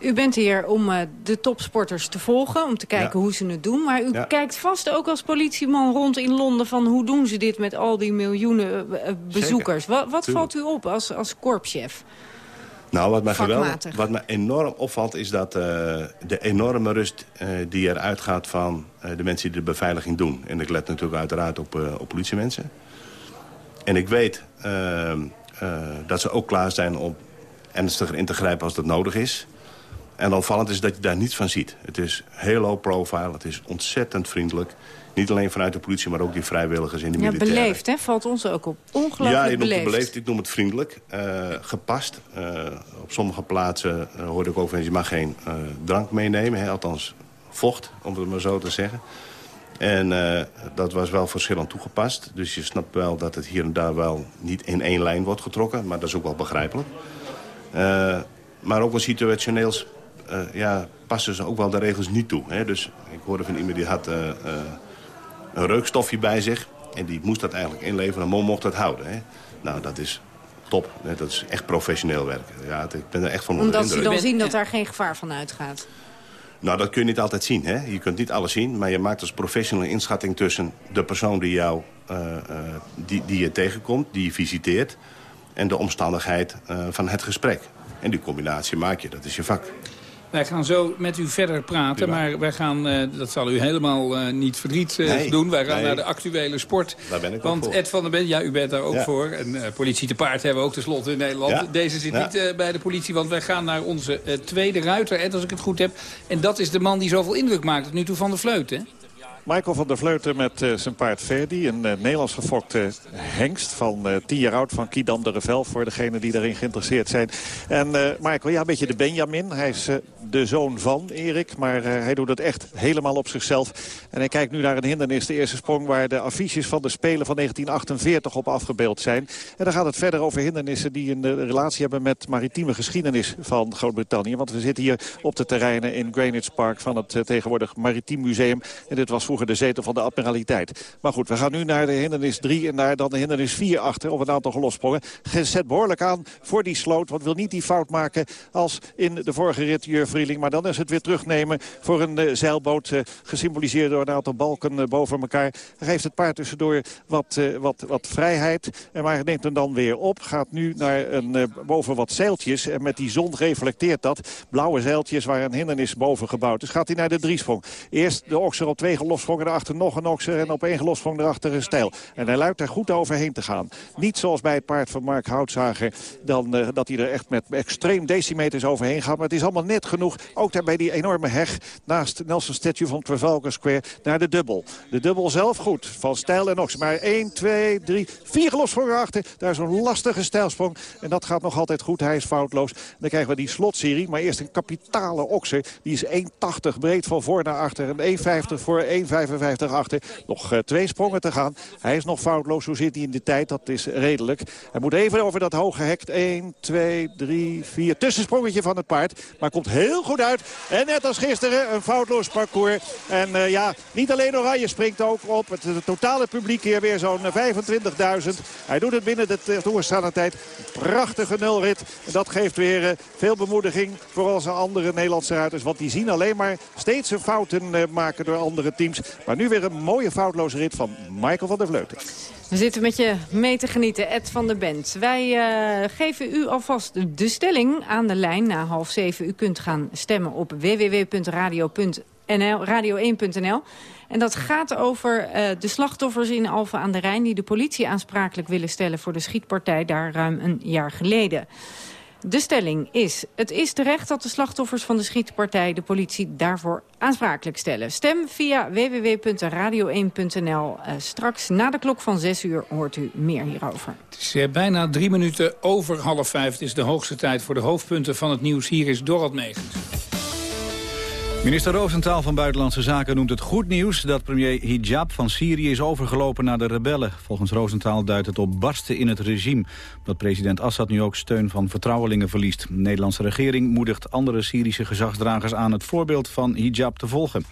U bent hier om eh, de topsporters te volgen, om te kijken Ja. hoe ze het doen. Maar u Ja. kijkt vast ook als politieman rond in Londen... van hoe doen ze dit met al die miljoenen eh, eh, bezoekers. Wat, wat valt u op als, als korpschef? Nou, wat mij, geweldig, wat mij enorm opvalt is dat eh, de enorme rust eh, die eruit gaat van eh, de mensen die de beveiliging doen. En ik let natuurlijk uiteraard op, op politiemensen. En ik weet eh, eh, dat ze ook klaar zijn om ernstiger in te grijpen als dat nodig is. En opvallend is dat je daar niets van ziet. Het is heel low profile, het is ontzettend vriendelijk. Niet alleen vanuit de politie, maar ook die vrijwilligers in de Ja, militairen. beleefd, hè? Valt ons ook op. Ongelooflijk Ja, je noemt beleefd. het beleefd, ik noem het vriendelijk. eh, gepast. Eh, op sommige plaatsen uh, hoorde ik ook van... je mag geen drank meenemen, hè, althans vocht, om het maar zo te zeggen. En dat was wel verschillend toegepast. Dus je snapt wel dat het hier en daar wel niet in één lijn wordt getrokken. Maar dat is ook wel begrijpelijk. Maar ook wel situationeels ja, passen ze ook wel de regels niet toe. Hè. Dus ik hoorde van iemand die had een reukstofje bij zich... En die moest dat eigenlijk inleveren en Mom mocht dat houden. Hè? Nou, dat is top. Dat is echt professioneel werken. Ja, ik ben er echt van onder Omdat ze dan zien dat daar geen gevaar van uitgaat. Nou, dat kun je niet altijd zien. Hè? Je kunt niet alles zien, maar je maakt als professional een inschatting tussen de persoon die, jou, uh, uh, die, die je tegenkomt, die je visiteert... en de omstandigheid uh, van het gesprek. En die combinatie maak je, dat is je vak. Wij gaan zo met u verder praten, maar wij gaan, uh, dat zal u helemaal uh, niet verdriet uh, nee, doen. Wij gaan nee. naar de actuele sport. Daar ben ik Want voor. Ed van der Ben, ja, u bent daar ook ja. voor. En politie te paard hebben we ook tenslotte in Nederland. Ja. Deze zit niet bij de politie, want wij gaan naar onze tweede ruiter, Ed, als ik het goed heb. En dat is de man die zoveel indruk maakt tot nu toe van de Vleut, hè? Michael van der Vleuten met uh, zijn paard Verdi. Een uh, Nederlands gefokte hengst van uh, 10 jaar oud van Kidam de Revel. Voor degenen die daarin geïnteresseerd zijn. En Michael, ja, een beetje de Benjamin. Hij is de zoon van Erik. Maar hij doet het echt helemaal op zichzelf. En hij kijkt nu naar een hindernis. De eerste sprong waar de affiches van de Spelen van 1948 op afgebeeld zijn. En dan gaat het verder over hindernissen die een relatie hebben met maritieme geschiedenis van Groot-Brittannië. Want we zitten hier op de terreinen in Greenwich Park van het tegenwoordig Maritiem Museum. En dit was de zetel van de admiraliteit. Maar goed, we gaan nu naar de hindernis 3 en naar dan de hindernis 4 achter. Op een aantal gelossprongen. Zet behoorlijk aan voor die sloot. Want wil niet die fout maken als in de vorige rit Jur Vrieling. Maar dan is het weer terugnemen voor een uh, zeilboot. Uh, gesymboliseerd door een aantal balken uh, boven elkaar. Hij geeft het paard tussendoor wat, wat, wat vrijheid. En maar neemt hem dan weer op. Gaat nu naar een, boven wat zeiltjes. En met die zon reflecteert dat. Blauwe zeiltjes waar een hindernis boven gebouwd is. Gaat hij naar de driesprong. Eerst de okser op twee gelossprongen gelossprongen erachter nog een okser en op één gelossprong erachter een stijl. En hij luidt er goed overheen te gaan. Niet zoals bij het paard van Mark Houtzager, dan, uh, dat hij er echt met extreem decimeters overheen gaat. Maar het is allemaal net genoeg, ook daar bij die enorme heg naast Nelson Statue van Trafalgar Square, naar de dubbel. De dubbel zelf goed, van stijl en okser. Maar 1, 2, 3, 4 gelossprongen erachter. Daar is een lastige stijlsprong. En dat gaat nog altijd goed, hij is foutloos. Dan krijgen we die slotserie, maar eerst een kapitale okser. Die is 1,80 breed van voor naar achter en 1,50 voor 1,50. 55 achter. Nog uh, twee sprongen te gaan. Hij is nog foutloos. Hoe zit hij in de tijd? Dat is redelijk. Hij moet even over dat hoge hek. 1, 2, 3, 4. Tussensprongetje van het paard. Maar komt heel goed uit. En net als gisteren een foutloos parcours. En uh, ja, niet alleen Oranje springt ook op. Het, totale publiek hier weer zo'n 25.000. Hij doet het binnen de toerstaande tijd. Prachtige nulrit. En dat geeft weer veel bemoediging voor onze andere Nederlandse ruiters. Want die zien alleen maar steeds hun fouten maken door andere teams. Maar nu weer een mooie foutloze rit van Michael van der Vleuten. We zitten met je mee te genieten, Ed van der Bent. Wij uh, geven u alvast de stelling aan de lijn na half zeven. U kunt gaan stemmen op www.radio.nl, En dat gaat over uh, de slachtoffers in Alphen aan de Rijn... die de politie aansprakelijk willen stellen voor de schietpartij daar ruim een jaar geleden. De stelling is, het is terecht dat de slachtoffers van de schietpartij de politie daarvoor aansprakelijk stellen. Stem via www.radio1.nl. Uh, straks na de klok van 6 uur hoort u meer hierover. Het is uh, bijna drie minuten over half vijf. Het is de hoogste tijd voor de hoofdpunten van het nieuws. Hier is Dorot Megens. Minister Roosentaal van Buitenlandse Zaken noemt het goed nieuws... dat premier Hijab van Syrië is overgelopen naar de rebellen. Volgens Roosentaal duidt het op barsten in het regime... dat president Assad nu ook steun van vertrouwelingen verliest. De Nederlandse regering moedigt andere Syrische gezagsdragers aan... het voorbeeld van Hijab te volgen.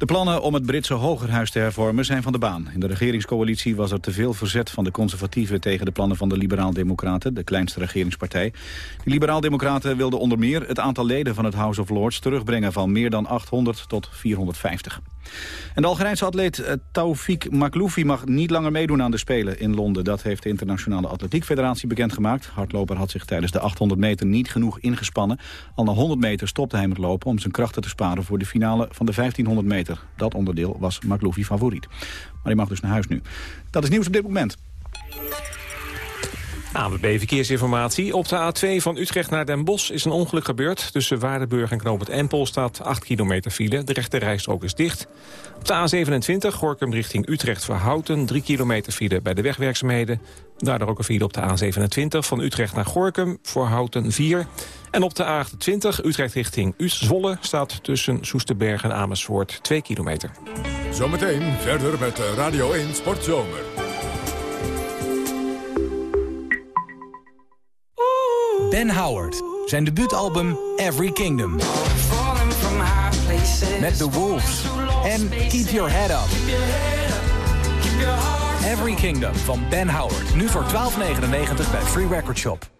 De plannen om het Britse hogerhuis te hervormen zijn van de baan. In de regeringscoalitie was er te veel verzet van de conservatieven... tegen de plannen van de Liberaal-Democraten, de kleinste regeringspartij. De Liberaal-Democraten wilden onder meer het aantal leden van het House of Lords... terugbrengen van meer dan 800 tot 450. En de Algerijnse atleet uh, Taufik Makloufi mag niet langer meedoen aan de Spelen in Londen. Dat heeft de Internationale Atletiek Federatie bekendgemaakt. Hardloper had zich tijdens de 800 meter niet genoeg ingespannen. Al na 100 meter stopte hij met lopen om zijn krachten te sparen voor de finale van de 1500 meter. Dat onderdeel was Makloufi favoriet. Maar hij mag dus naar huis nu. Dat is nieuws op dit moment. ANWB Verkeersinformatie. Op de A2 van Utrecht naar Den Bosch is een ongeluk gebeurd. Tussen Waardenburg en Knoop het Empel staat 8 kilometer file. De rechte rijstrook is dicht. Op de A27 Gorkum richting Utrecht voor Houten. 3 kilometer file bij de wegwerkzaamheden. Daardoor ook een file op de A27 van Utrecht naar Gorkum voor Houten 4. En op de A28 Utrecht richting Zwolle staat tussen Soesterberg en Amersfoort 2 kilometer. Zometeen verder met Radio 1 Sportzomer. Ben Howard, zijn debuutalbum Every Kingdom. Met The Wolves en Keep Your Head Up. Every Kingdom van Ben Howard. Nu voor 12,99 bij Free Record Shop.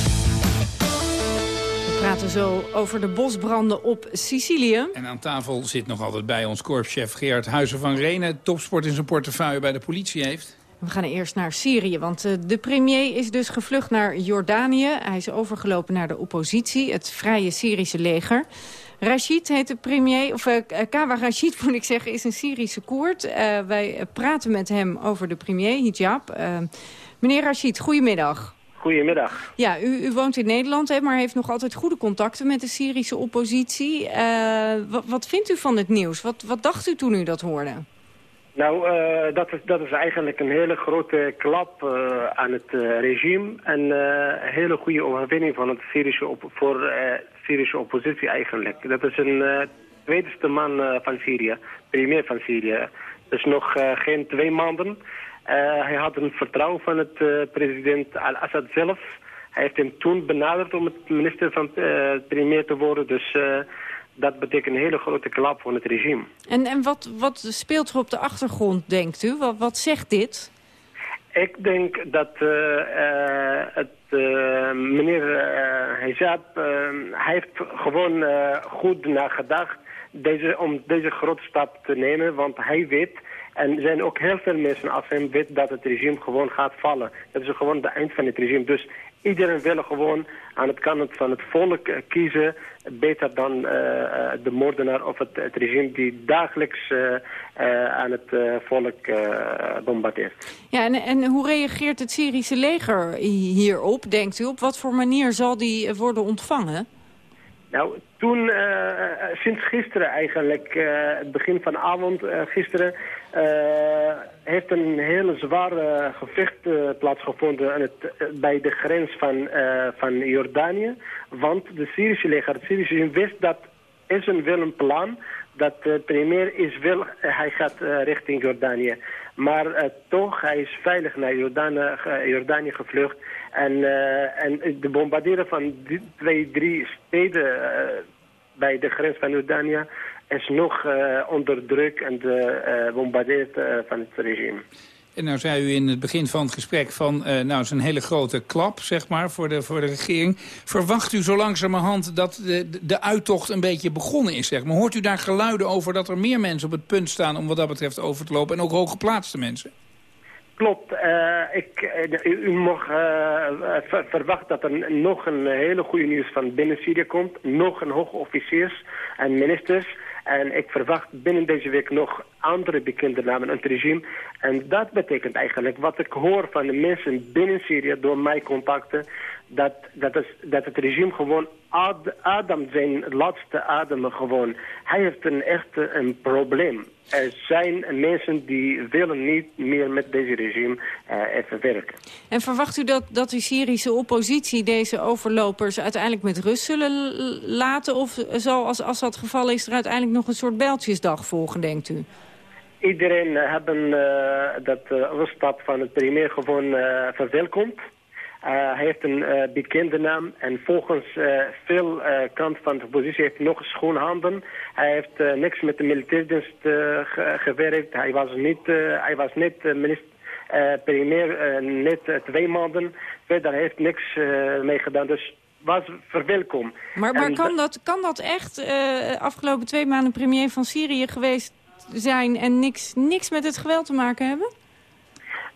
We praten zo over de bosbranden op Sicilië. En aan tafel zit nog altijd bij ons korpschef Gerard Huizen van Renen... topsport in zijn portefeuille bij de politie heeft. We gaan eerst naar Syrië, want eh, de premier is dus gevlucht naar Jordanië. Hij is overgelopen naar de oppositie, het Vrije Syrische leger. Rashid heet de premier, of uh, Kawa Rashid <laughs> moet ik zeggen, is een Syrische Koerd. Uh, wij praten met hem over de premier, hijab. Uh, meneer Rashid, goedemiddag. Goedemiddag. Ja, u, u woont in Nederland, hè, maar heeft nog altijd goede contacten met de Syrische oppositie. wat, wat vindt u van het nieuws? Wat, wat dacht u toen u dat hoorde? Nou, uh, dat, is, dat is eigenlijk een hele grote klap uh, aan het uh, regime. En een hele goede overwinning van het Syrische op, voor de Syrische oppositie eigenlijk. Dat is een tweede man van Syrië, premier van Syrië. Dus nog geen twee maanden. Hij had een vertrouwen van het president Al-Assad zelf. Hij heeft hem toen benaderd om het minister van premier te worden. Dus dat betekent een hele grote klap voor het regime. En, en wat, wat speelt er op de achtergrond, denkt u? Wat, wat zegt dit? Ik denk dat uh, uh, het, uh, meneer Hijab, hij heeft gewoon goed nagedacht deze, om deze grote stap te nemen. Want hij weet, en er zijn ook heel veel mensen als hem weet dat het regime gewoon gaat vallen. Dat is gewoon het eind van het regime. Dus iedereen wil gewoon aan het kant van het volk kiezen. Beter dan uh, de moordenaar of het, het, regime die dagelijks uh, uh, aan het volk bombardeert. Ja, en, en hoe reageert het Syrische leger hierop, denkt u? Op wat voor manier zal die worden ontvangen? Nou, toen, uh, sinds gisteren eigenlijk, uh, het begin van avond, gisteren, heeft een hele zware gevecht plaatsgevonden aan het, bij de grens van, van Jordanië. Want de Syrische leger, het Syrische wist dat is een wel een plan dat de premier is wil, hij gaat richting Jordanië. Maar uh, toch, hij is veilig naar Jordanië, Jordanië gevlucht. En, uh, en de bombarderen van twee, drie steden uh, bij de grens van Jordanië is nog onder druk en de bombardeert van het regime. En nou zei u in het begin van het gesprek van, uh, nou, is een hele grote klap, zeg maar, voor de, voor de regering. Verwacht u zo langzamerhand dat de, de uittocht een beetje begonnen is, zeg maar? Hoort u daar geluiden over dat er meer mensen op het punt staan om wat dat betreft over te lopen? En ook hooggeplaatste mensen? Klopt. Uh, ik, u, u mag ver, verwachten dat er nog een hele goede nieuws van binnen Syrië komt. Nog een hoge officiers en ministers. En ik verwacht binnen deze week nog andere bekende namen in het regime. En dat betekent eigenlijk, wat ik hoor van de mensen binnen Syrië door mijn contacten, dat, dat, is, dat het regime gewoon ad, Adam zijn laatste ademen gewoon. Hij heeft een echt een probleem. Er zijn mensen die willen niet meer met deze regime uh, even werken. En verwacht u dat, dat de Syrische oppositie deze overlopers uiteindelijk met rust zullen laten? Of zal, als, als dat geval is, er uiteindelijk nog een soort bijltjesdag volgen, denkt u? Iedereen hebben uh, dat uh, ruststap van het premier gewoon verwelkomd. Uh, hij heeft een uh, bekende naam en volgens uh, veel kant van de oppositie heeft hij nog schoon handen. Hij heeft niks met de militairdienst ge gewerkt. Hij was niet, hij was niet minister, premier net twee maanden. Verder heeft niks mee gedaan. Dus was verwelkom. Maar, maar kan, dat, kan dat echt afgelopen twee maanden premier van Syrië geweest zijn en niks, niks met het geweld te maken hebben?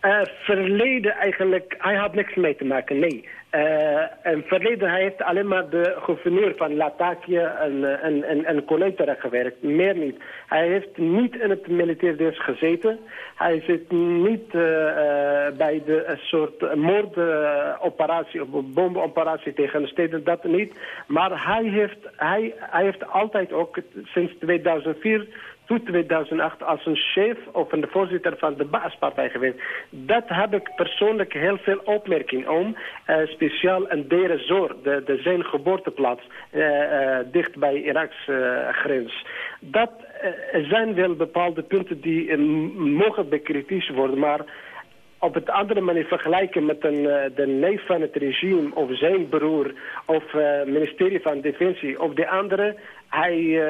Uh, verleden eigenlijk, hij had niks mee te maken, nee. Uh, en verleden, hij heeft alleen maar de gouverneur van Latakia en, en, en, en Colletora gewerkt, meer niet. Hij heeft niet in het militair dienst gezeten. Hij zit niet bij de soort moordoperatie of bombenoperatie tegen de steden, dat niet. Maar hij heeft, hij, hij heeft altijd ook sinds 2004 toen 2008 als een chef of een voorzitter van de baaspartij geweest. Dat heb ik persoonlijk heel veel opmerking om. Uh, speciaal in Deir Zor, de, de zijn geboorteplaats, uh, uh, dicht bij Iraks grens. Dat zijn wel bepaalde punten die mogen bekritiseerd worden, maar op het andere manier vergelijken met een, de neef van het regime of zijn broer of ministerie van Defensie of de andere, hij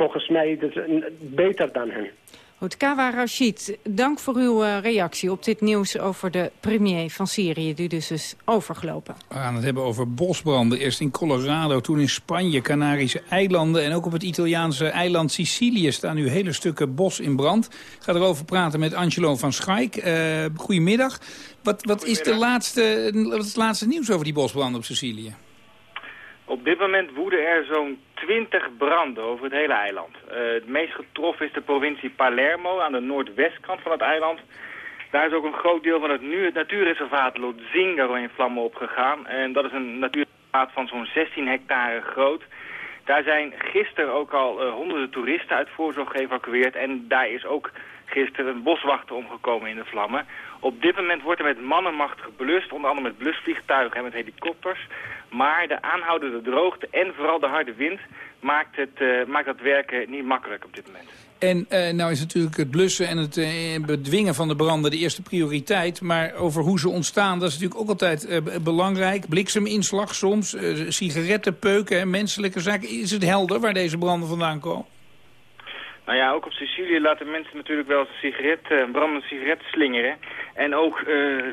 volgens mij dus beter dan hen. Goed, Kawa Rashid, dank voor uw uh, reactie op dit nieuws over de premier van Syrië, die dus is overgelopen. We gaan het hebben over bosbranden. Eerst in Colorado, toen in Spanje, Canarische eilanden en ook op het Italiaanse eiland Sicilië staan nu hele stukken bos in brand. Ik ga erover praten met Angelo van Schaik. Uh, goedemiddag. Wat, wat is de laatste, wat is het laatste nieuws over die bosbranden op Sicilië? Op dit moment woeden er zo'n 20 branden over het hele eiland. Uh, het meest getroffen is de provincie Palermo aan de noordwestkant van het eiland. Daar is ook een groot deel van het, nu, het natuurreservaat Lo Zingaro in vlammen opgegaan. En dat is een natuurreservaat van zo'n 16 hectare groot. Daar zijn gisteren ook al uh, honderden toeristen uit voorzorg geëvacueerd. En daar is ook gisteren een boswachter omgekomen in de vlammen. Op dit moment wordt er met mannenmacht geblust, onder andere met blusvliegtuigen en met helikopters. Maar de aanhoudende droogte en vooral de harde wind maakt, het, uh, maakt dat werken niet makkelijk op dit moment. En uh, nou is natuurlijk het blussen en het uh, bedwingen van de branden de eerste prioriteit. Maar over hoe ze ontstaan, dat is natuurlijk ook altijd belangrijk. Blikseminslag soms, sigarettenpeuken, menselijke zaken. Is het helder waar deze branden vandaan komen? Nou ja, ook op Sicilië laten mensen natuurlijk wel een sigaret, een brandende sigaret slingeren. En ook,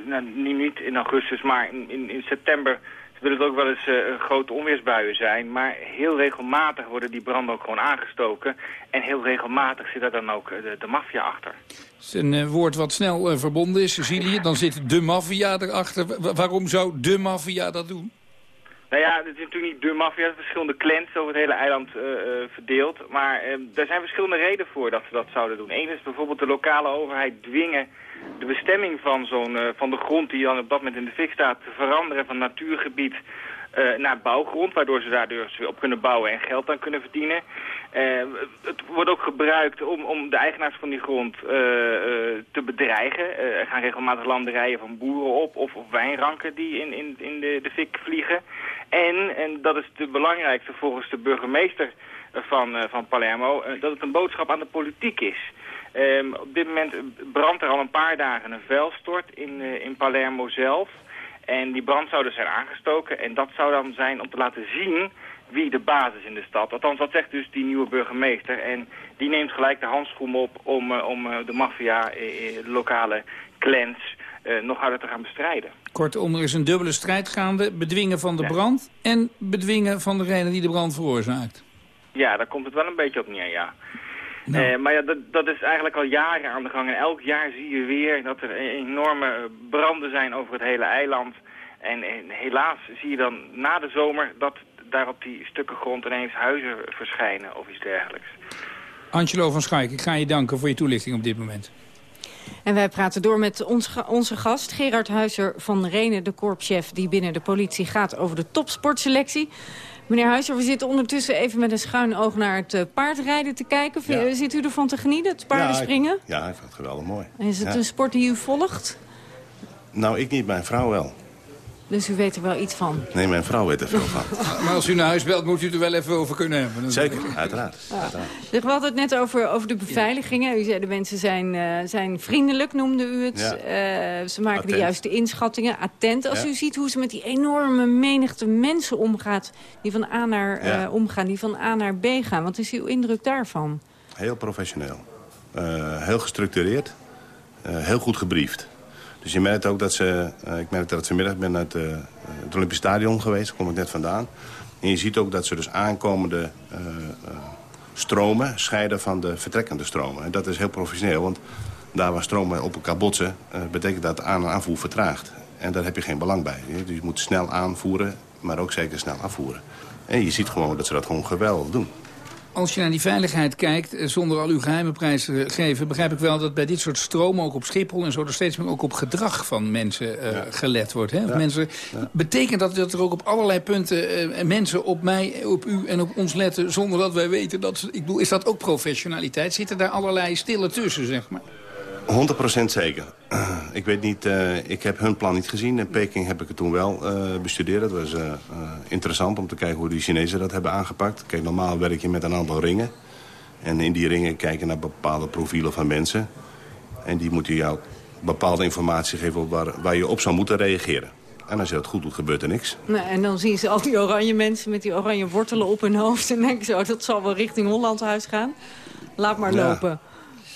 nou, niet in augustus, maar in, in, september zullen het ook wel eens uh, grote onweersbuien zijn. Maar heel regelmatig worden die branden ook gewoon aangestoken. En heel regelmatig zit er dan ook de, de maffia achter. Het is een woord wat snel verbonden is, Sicilië. Dan zit de maffia erachter. Waarom zou de maffia dat doen? Nou ja, het is natuurlijk niet de maffia, zijn verschillende clans over het hele eiland uh, uh, verdeeld. Maar er zijn verschillende redenen voor dat ze dat zouden doen. Eén is bijvoorbeeld de lokale overheid dwingen de bestemming van, zo'n van de grond die dan op dat moment in de fik staat te veranderen van natuurgebied naar bouwgrond, waardoor ze daar dus op kunnen bouwen en geld aan kunnen verdienen. het wordt ook gebruikt om, om de eigenaars van die grond te bedreigen. er gaan regelmatig landerijen van boeren op of, of wijnranken die in, in, in de, de fik vliegen. En, en dat is de belangrijkste volgens de burgemeester van, van Palermo, dat het een boodschap aan de politiek is. Um, op dit moment brandt er al een paar dagen een vuilstort in, in Palermo zelf. En die brand zou dus zijn aangestoken. En dat zou dan zijn om te laten zien wie de baas is in de stad. Althans, dat zegt dus die nieuwe burgemeester. En die neemt gelijk de handschoen op om, om de maffia, de lokale clans, nog harder te gaan bestrijden. Kortom, er is een dubbele strijd gaande. Bedwingen van de ja. brand en bedwingen van degene die de brand veroorzaakt. Ja, daar komt het wel een beetje op neer, ja. Nou. Eh, maar ja, dat, dat is eigenlijk al jaren aan de gang. En elk jaar zie je weer dat er enorme branden zijn over het hele eiland. En, en helaas zie je dan na de zomer dat daar op die stukken grond ineens huizen verschijnen of iets dergelijks. Angelo van Schaik, ik ga je danken voor je toelichting op dit moment. En wij praten door met ons, onze gast, Gerard Huizer van Renen, de korpschef die binnen de politie gaat over de topsportselectie. Meneer Huizer, we zitten ondertussen even met een schuin oog naar het uh, paardrijden te kijken. Ja. Zit u ervan te genieten, het paardenspringen? Ja, ik, ja, ik vind het geweldig mooi. En is het ja. een sport die u volgt? Nou, ik niet, mijn vrouw wel. Dus u weet er wel iets van? Nee, mijn vrouw weet er veel van. <laughs> maar als u naar huis belt, moet u er wel even over kunnen hebben. Zeker, uiteraard. Ja. uiteraard. Zeg, we hadden het net over, over de beveiligingen. U zei de mensen zijn, uh, zijn vriendelijk, noemde u het. Ja. Uh, ze maken attent. de juiste inschattingen. Attent. Als Ja. u ziet hoe ze met die enorme menigte mensen omgaat... die van A naar, Ja. uh, omgaan, die van A naar B gaan. Wat is uw indruk daarvan? Heel professioneel. Uh, heel gestructureerd. Uh, heel goed gebriefd. Dus je merkt ook dat ze... Uh, ik merkte dat vanmiddag ben uit uh, het Olympisch Stadion geweest. Daar kom ik net vandaan. En je ziet ook dat ze dus aankomende uh, stromen scheiden van de vertrekkende stromen. En dat is heel professioneel, want daar waar stromen op elkaar botsen... betekent dat aan- en aanvoer vertraagt. En daar heb je geen belang bij. Dus je moet snel aanvoeren, maar ook zeker snel afvoeren. En je ziet gewoon dat ze dat gewoon geweldig doen. Als je naar die veiligheid kijkt, eh, zonder al uw geheime prijs te geven... begrijp ik wel dat bij dit soort stromen, ook op Schiphol en zo... er steeds meer ook op gedrag van mensen uh, ja. gelet wordt. Hè? Ja. Mensen. Betekent dat dat er ook op allerlei punten uh, mensen op mij, op u en op ons letten... zonder dat wij weten dat... Ze, ik bedoel, is dat ook professionaliteit? Zitten daar allerlei stille tussen, zeg maar? 100% zeker. Uh, ik weet niet, uh, ik heb hun plan niet gezien. In Peking heb ik het toen wel uh, bestudeerd. Dat was interessant om te kijken hoe die Chinezen dat hebben aangepakt. Kijk, normaal werk je met een aantal ringen. En in die ringen kijken naar bepaalde profielen van mensen. En die moeten jou bepaalde informatie geven waar, waar je op zou moeten reageren. En als je dat goed doet, gebeurt er niks. Nou, en dan zien ze al die oranje mensen met die oranje wortelen op hun hoofd... en denken zo, dat zal wel richting Hollandhuis gaan. Laat maar Ja. lopen.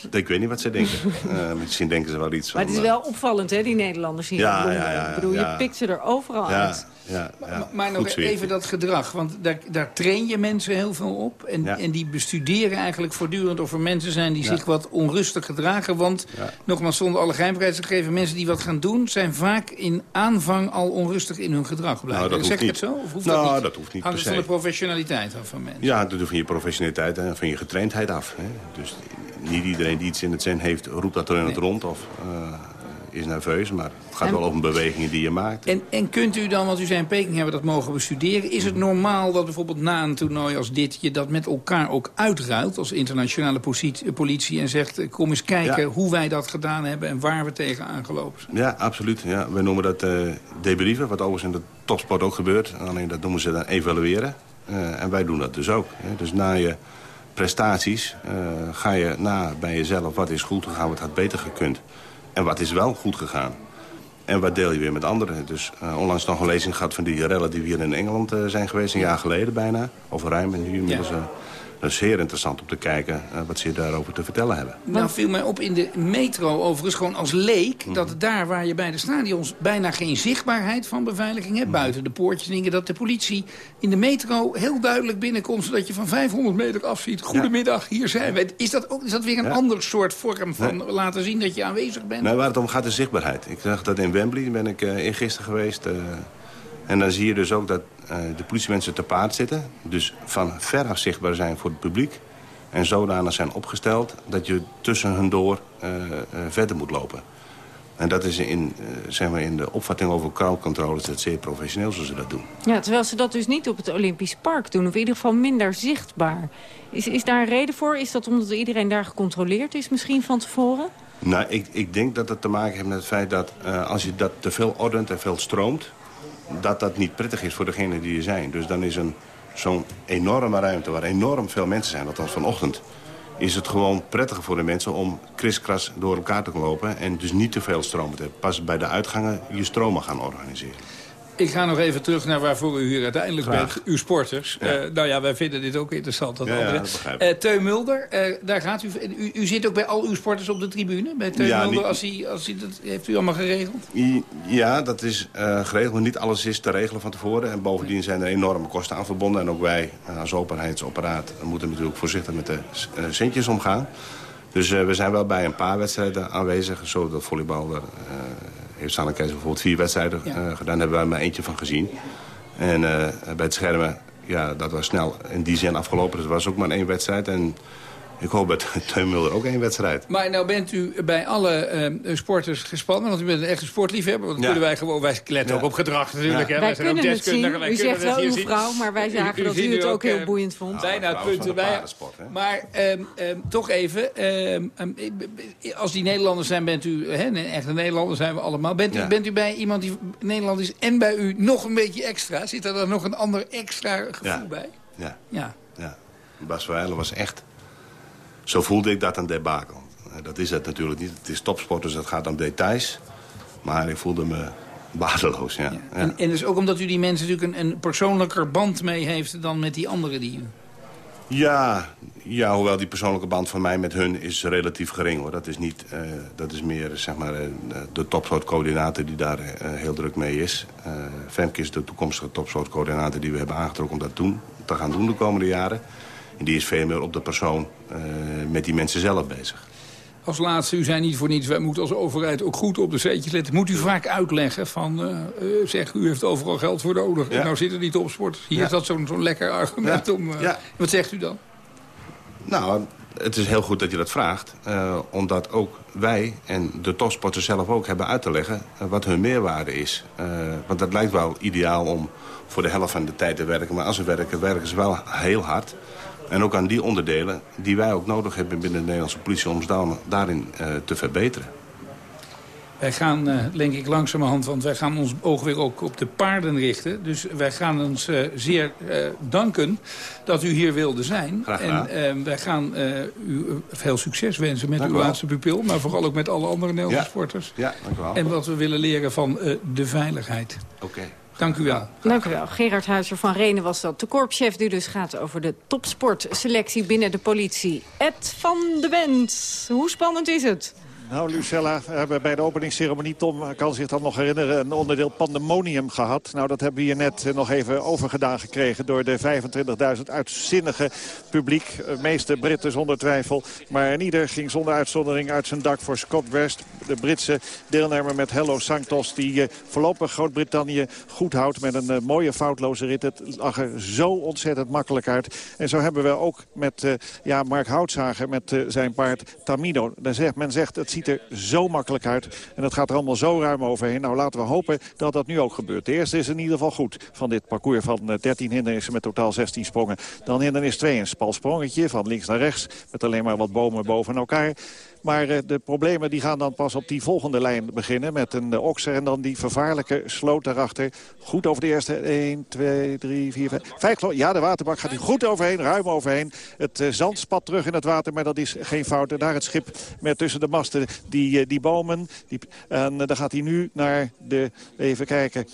<laughs> Ik weet niet wat ze denken. <laughs> Eh, misschien denken ze wel iets Maar van... het is wel opvallend, hè, die Nederlanders hier Ja, ja, ja, Ik bedoel, ja. je pikt ze er overal Ja, uit. ja, ja. Maar nog even dat gedrag, want daar, daar train je mensen heel veel op. En, Ja. en die bestuderen eigenlijk voortdurend of er mensen zijn die Ja. zich wat onrustig gedragen. Want, nogmaals zonder alle geheimvrijheid te geven... mensen die wat gaan doen, zijn vaak in aanvang al onrustig in hun gedrag blijven. Nou, dat zeg ik het zo? Of hoeft Nou, dat niet? dat hoeft niet Hangt het van de professionaliteit af van mensen? Ja, dat doet van je professionaliteit en van je getraindheid af. Hè. Dus niet iedereen die iets in het zen heeft, roept dat er het rond of eh, is nerveus. Maar het gaat En- wel over bewegingen die je maakt. En, en kunt u dan, want u zei in Peking hebben we dat mogen bestuderen... is het normaal dat bijvoorbeeld na een toernooi als dit... je dat met elkaar ook uitruilt als internationale politie, politie... en zegt, eh, kom eens kijken Ja. hoe wij dat gedaan hebben... en waar we tegen aangelopen zijn? Ja, absoluut. Ja. We noemen dat eh debrieven, wat overigens in de topsport ook gebeurt. Alleen dat noemen ze dan evalueren. Eh, en wij doen dat dus ook. Hè. Dus na je prestaties eh, ga je na bij jezelf wat is goed gegaan, wat had beter gekund. En wat is wel goed gegaan. En wat deel je weer met anderen. Dus eh, onlangs nog een lezing gehad van die rellen die we hier in Engeland eh, zijn geweest. Een jaar geleden bijna. Of ruim en nu inmiddels. Dat is zeer interessant om te kijken eh, wat ze daarover te vertellen hebben. Nou viel mij op in de metro overigens gewoon als leek... Mhm. dat daar waar je bij de stadions bijna geen zichtbaarheid van beveiliging hebt... Mhm. buiten de poortjes en dingen, dat de politie in de metro heel duidelijk binnenkomt... zodat je van 500 meter af ziet, goedemiddag, hier zijn we. Is dat, ook, is dat weer een Ja. ander soort vorm van Nee. laten zien dat je aanwezig bent? Nou, waar het om gaat is zichtbaarheid. Ik zag dat in Wembley, ben ik eh eergisteren geweest. eh, en dan zie je dus ook dat de politiemensen te paard zitten. Dus van veraf zichtbaar zijn voor het publiek. En zodanig zijn opgesteld dat je tussen hun door eh, eh, verder moet lopen. En dat is in, eh, zeg maar in de opvatting over crowdcontrole dat zeer professioneel zoals ze dat doen. Ja, terwijl ze dat dus niet op het Olympisch Park doen. Of in ieder geval minder zichtbaar. Is, is daar een reden voor? Is dat omdat iedereen daar gecontroleerd is misschien van tevoren? Nou, ik, ik denk dat het te maken heeft met het feit dat eh, als je dat te veel ordent en veel stroomt... dat dat niet prettig is voor degenen die er zijn. Dus dan is een zo'n enorme ruimte waar enorm veel mensen zijn, althans vanochtend... is het gewoon prettiger voor de mensen om kriskras door elkaar te lopen... en dus niet te veel stroom te hebben. Pas bij de uitgangen je stromen gaan organiseren. Ik ga nog even terug naar waarvoor u hier uiteindelijk Graag. bent. Uw sporters. Ja. Eh, nou ja, wij vinden dit ook interessant. Dat Ja, ja, dat. Eh, Teun Mulder, eh, daar gaat u, u. U zit ook bij al uw sporters op de tribune? Bij Teun Mulder, niet- als hij, als hij dat, heeft u allemaal geregeld? Ja, dat is geregeld, maar niet alles is te regelen van tevoren. En bovendien zijn er enorme kosten aan verbonden. En ook wij als overheidsapparaat moeten natuurlijk voorzichtig met de centjes omgaan. Dus we zijn wel bij een paar wedstrijden aanwezig. Zo dat volleybal er, heeft Sanne Keizer bijvoorbeeld vier wedstrijden eh, gedaan. Daar hebben wij maar eentje van gezien. En eh, bij het schermen, ja, dat was snel in die zin afgelopen. Dus er was ook maar één wedstrijd. En ik hoop bij Teun Mulder ook één wedstrijd. Maar nou bent u bij alle eh, sporters gespannen, want u bent een echte sportliefhebber. Want dan Ja. kunnen wij gewoon, wij letten ook op gedrag natuurlijk. Ja. Hè. Wij zijn ook kunnen het zien. U zegt wel uw vrouw, maar wij zagen dat u het ook heel eh, boeiend vond. Bijna het vrouw punt van de erbij. paardensport, hè? Maar ehm, ehm, toch even, ehm, ehm, als die Nederlanders zijn, bent u, hè, een echte Nederlander zijn we allemaal. Bent u, Ja. bent u bij iemand die Nederland is en bij u nog een beetje extra? Zit er dan nog een ander extra gevoel Ja. bij? Ja. Ja. Ja, Bas Verwijlen was echt... Zo voelde ik dat een debakel. Eh, Dat is het natuurlijk niet. Het is topsport, dus het gaat om details. Maar ik voelde me waardeloos, ja. ja. En, en dus ook omdat u die mensen natuurlijk een, een persoonlijker band mee heeft dan met die anderen die u... Ja, ja, hoewel die persoonlijke band van mij met hun is relatief gering. hoor. Dat is, niet, eh, dat is meer zeg maar, eh, de topsoortcoördinator die daar heel druk mee is. Femke is de toekomstige topsoortcoördinator die we hebben aangetrokken... om dat doen, te gaan doen de komende jaren. En die is veel meer op de persoon eh, met die mensen zelf bezig. Als laatste, u zei niet voor niets, wij moeten als overheid ook goed op de zeetjes letten. Moet u vaak uitleggen van, eh, zeg, u heeft overal geld voor nodig. Ja. En nou zit niet op sport. Hier Ja. is dat zo'n lekker argument Ja. om... Wat zegt u dan? Nou, het is heel goed dat je dat vraagt. omdat ook wij en de topsporters zelf ook hebben uit te leggen... wat hun meerwaarde is. Want het lijkt wel ideaal om voor de helft van de tijd te werken. Maar als ze werken, werken ze wel heel hard. En ook aan die onderdelen die wij ook nodig hebben binnen de Nederlandse politie... om dan- daarin eh, te verbeteren. Wij gaan, uh, denk ik, langzamerhand, want wij gaan ons oog weer ook op de paarden richten. Dus wij gaan ons uh, zeer danken dat u hier wilde zijn. Graag en wij gaan u veel succes wensen met dank uw laatste pupil. Maar vooral ook met alle andere Nederlandse ja. sporters. Ja, dank u wel. En wat we willen leren van de veiligheid. Oké. Okay. Dank u wel. Dank u wel. Gerard Huizer van Renen was dat. De korpschef die dus gaat over de topsportselectie binnen de politie. Ed van de Bent, hoe spannend is het? Nou, Lucella, we hebben bij de openingsceremonie, Tom kan zich dat nog herinneren, een onderdeel pandemonium gehad. Nou, dat hebben we hier net nog even overgedaan gekregen door de 25.000 uitzinnige publiek. De meeste Britten zonder twijfel. Maar ieder ging zonder uitzondering uit zijn dak voor Scott West. De Britse deelnemer met Hello Sanctos, die voorlopig Groot-Brittannië goed houdt met een mooie foutloze rit. Het lag er zo ontzettend makkelijk uit. En zo hebben we ook met ja, Mark Houtzager met zijn paard Tamino. Dan zegt, men zegt, het ziet er zo makkelijk uit. En het gaat er allemaal zo ruim overheen. Nou, laten we hopen dat dat nu ook gebeurt. De eerste is in ieder geval goed van dit parcours van 13 hindernissen met totaal 16 sprongen. Dan hindernis 2, een spalsprongetje van links naar rechts met alleen maar wat bomen boven elkaar. Maar uh, de problemen die gaan dan pas op die volgende lijn beginnen. Met een uh, okser en dan die vervaarlijke sloot daarachter. Goed over de eerste 1, 2, 3, 4, 5. vijf ja, de waterbak gaat hier goed overheen, ruim overheen. Het uh, zand spat terug in het water, maar dat is geen fout. En daar het schip met tussen de masten die, die bomen. Die, en dan gaat hij nu naar de, even kijken...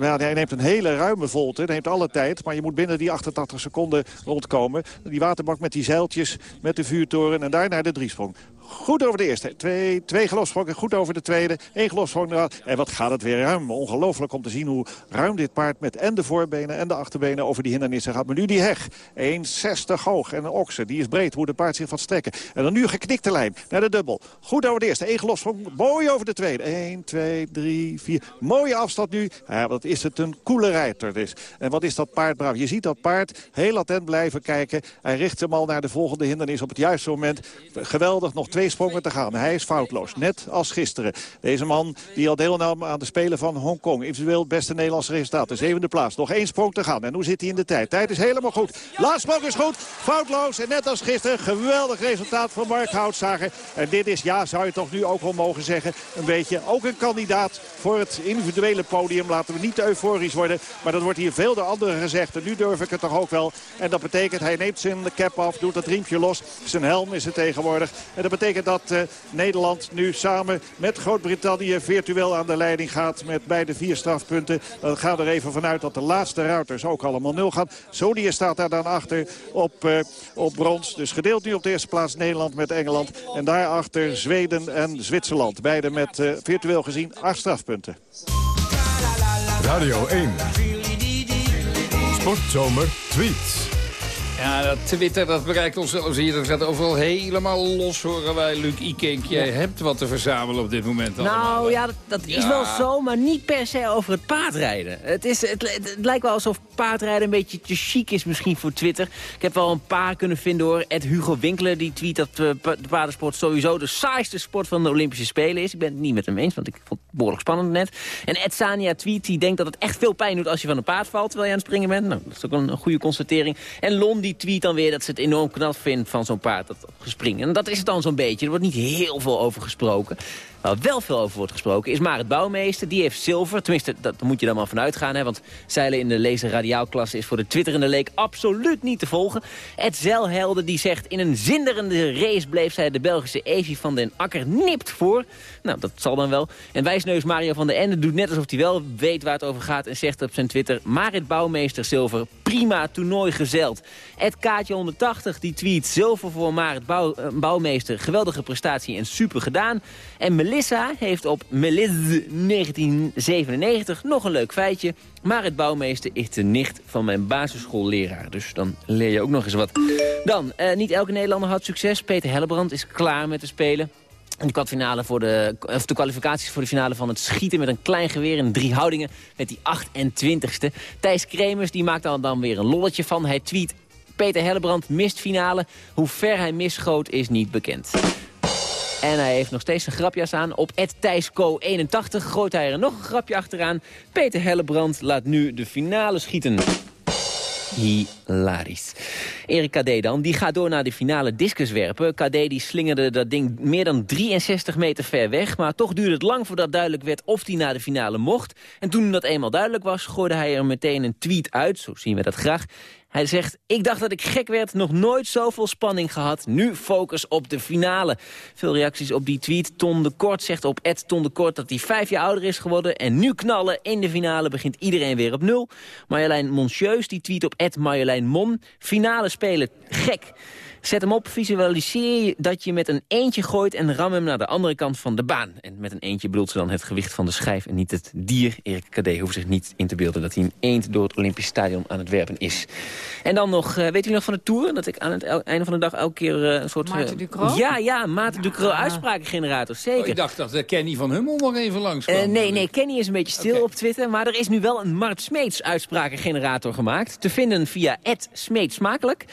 Ja, hij neemt een hele ruime volte, neemt alle tijd. Maar je moet binnen die 88 seconden rondkomen. Die waterbak met die zeiltjes, met de vuurtoren en daar naar de driesprong. Goed over de eerste. Twee, twee gelofsprongen, goed over de tweede. Eén gelofsprong. En wat gaat het weer ruim. Ongelooflijk om te zien hoe ruim dit paard met en de voorbenen en de achterbenen over die hindernissen gaat. Maar nu die heg. 1,60 hoog en een okse. Die is breed. Hoe de paard zich wat strekken. En dan nu geknikte lijn naar de dubbel. Goed over de eerste. Eén gelofsprong. Mooi over de tweede. 1, 2, 3, 4. Mooie afstand nu. Ja, wat is het een koele rijter dus. En wat is dat paard braaf. Je ziet dat paard heel attent blijven kijken. Hij richt hem al naar de volgende hindernis op het juiste moment. Geweldig. Nog twee sprongen te gaan. Hij is foutloos, net als gisteren. Deze man die al deelnam aan de Spelen van Hongkong. Individueel het beste Nederlandse resultaat. De zevende plaats. Nog één sprong te gaan. En hoe zit hij in de tijd? Tijd is helemaal goed. Laatste sprong is goed. Foutloos. En net als gisteren. Geweldig resultaat van Mark Houtzager. En dit is, ja, zou je toch nu ook wel mogen zeggen... een beetje ook een kandidaat voor het individuele podium. Laten we niet te euforisch worden. Maar dat wordt hier veel door anderen gezegd. En nu durf ik het toch ook wel. En dat betekent, hij neemt zijn cap af, doet dat riempje los. Zijn helm is het tegenwoordig. En dat betekent dat uh, Nederland nu samen met Groot-Brittannië virtueel aan de leiding gaat met beide vier strafpunten. Dan gaan er even vanuit dat de laatste ruiters ook allemaal nul gaan. Sodië staat daar dan achter op, uh, op brons. Dus gedeeld nu op de eerste plaats Nederland met Engeland. En daarachter Zweden en Zwitserland. Beide met uh, virtueel gezien acht strafpunten. Radio 1. Sportzomer tweets. Ja, dat Twitter dat bereikt ons zelfs hier. Dat gaat overal helemaal los, horen wij. Luc Ikink, jij ja. hebt wat te verzamelen op dit moment allemaal. Nou ja, dat, dat is wel zo, maar niet per se over het paardrijden. Het, is, het, het, lijkt wel alsof paardrijden een beetje te chic is misschien voor Twitter. Ik heb wel een paar kunnen vinden hoor. Ed Hugo Winkler die tweet dat uh, de paardensport sowieso de saaiste sport van de Olympische Spelen is. Ik ben het niet met hem eens, want ik vond het behoorlijk spannend net. En Ed Sania tweet, die denkt dat het echt veel pijn doet als je van een paard valt terwijl je aan het springen bent. Nou, dat is ook een, een goede constatering. En Lon die tweet dan weer dat ze het enorm knap vindt van zo'n paard dat gespringen. En dat is het dan zo'n beetje. Er wordt niet heel veel over gesproken. Waar wel veel over wordt gesproken is Marit Bouwmeester. Die heeft zilver. Tenminste, dat moet je dan maar vanuit gaan. Hè, want zeilen in de lezer radiaalklasse is voor de twitterende leek absoluut niet te volgen. Ed Zelhelde die zegt in een zinderende race bleef zij de Belgische Evie van den Akker nipt voor. Nou, dat zal dan wel. En wijsneus Mario van der Ende doet net alsof hij wel weet waar het over gaat. En zegt op zijn Twitter, Marit Bouwmeester zilver. Prima toernooi gezeld. Ed Kaatje 180 die tweet zilver voor Marit uh, Bouwmeester. Geweldige prestatie en super gedaan. En Melissa heeft op Melis 1997 nog een leuk feitje. Marit Bouwmeester is de nicht van mijn basisschoolleraar. Dus dan leer je ook nog eens wat. Dan, uh, niet elke Nederlander had succes. Peter Hellebrand is klaar met te spelen. En de, kwartfinale voor de, of de kwalificaties voor de finale van het schieten met een klein geweer in drie houdingen met die 28ste. Thijs Kremers die maakt dan, dan weer een lolletje van. Hij tweet Peter Hellebrand mist finale. Hoe ver hij misschoot is niet bekend. En hij heeft nog steeds een grapjas aan. Op Thijsco81 gooit hij er nog een grapje achteraan. Peter Hellebrand laat nu de finale schieten. Hilarisch. Erik KD dan, die gaat door naar de finale discuswerpen. KD die slingerde dat ding meer dan 63 meter ver weg... maar toch duurde het lang voordat duidelijk werd of hij naar de finale mocht. En toen dat eenmaal duidelijk was, gooide hij er meteen een tweet uit. Zo zien we dat graag. Hij zegt, ik dacht dat ik gek werd, nog nooit zoveel spanning gehad. Nu focus op de finale. Veel reacties op die tweet. Ton de Kort zegt op Ed Ton de Kort dat hij vijf jaar ouder is geworden. En nu knallen, in de finale begint iedereen weer op nul. Marjolein Monsieus die tweet op Ed Marjolein. Finale spelen, gek. Zet hem op, visualiseer je dat je met een eentje gooit... en ram hem naar de andere kant van de baan. En met een eentje bedoelt ze dan het gewicht van de schijf en niet het dier. Erik Kadé hoeft zich niet in te beelden dat hij een eend door het Olympisch Stadion aan het werpen is. En dan nog, uh, weet u nog van de Tour? Dat ik aan het einde van de dag elke keer uh, een soort... Uh, Maarten Ducro? Ja, ja, Maarten ja. Ducro, uitsprakengenerator, zeker. Oh, ik dacht dat Kenny van Hummel nog even langs kwam. nee, nee, Kenny is een beetje stil okay. op Twitter. Maar er is nu wel een Mart Smeets uitsprakengenerator gemaakt. Te vinden via @smeetsmakelijk.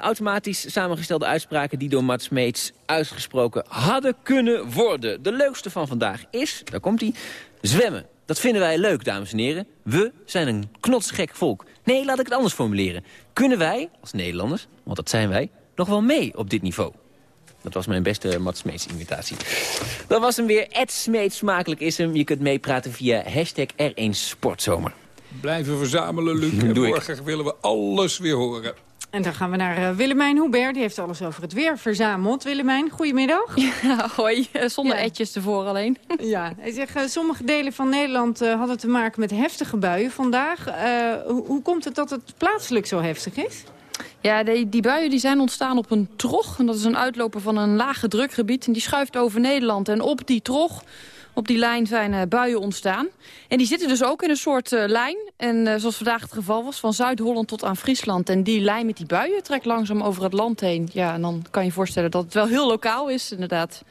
automatisch samengestelde de uitspraken die door Mats Smeets uitgesproken hadden kunnen worden. De leukste van vandaag is, daar komt hij, zwemmen. Dat vinden wij leuk, dames en heren. We zijn een knotsgek volk. Nee, laat ik het anders formuleren. Kunnen wij, als Nederlanders, want dat zijn wij, nog wel mee op dit niveau? Dat was mijn beste Mats Smeets invitatie. Dat was hem weer. Ed Smeets smakelijk is hem. Je kunt meepraten via hashtag R1 Sportzomer. Blijven verzamelen, Luc. <laughs> En morgen willen we alles weer horen. En dan gaan we naar uh, Willemijn Hubert. Die heeft alles over het weer verzameld. Willemijn, goedemiddag. <laughs> Ja, hoi. Zonder ja. etjes ervoor alleen. <laughs> Ja, hij zegt, uh, sommige delen van Nederland uh, hadden te maken met heftige buien vandaag. Hoe, hoe komt het dat het plaatselijk zo heftig is? Ja, die, die buien die zijn ontstaan op een trog. En dat is een uitloper van een lage drukgebied. En die schuift over Nederland. En op die trog op die lijn zijn uh, buien ontstaan. En die zitten dus ook in een soort uh, lijn. En uh, zoals vandaag het geval was, van Zuid-Holland tot aan Friesland. En die lijn met die buien trekt langzaam over het land heen. Ja, en dan kan je voorstellen dat het wel heel lokaal is, inderdaad.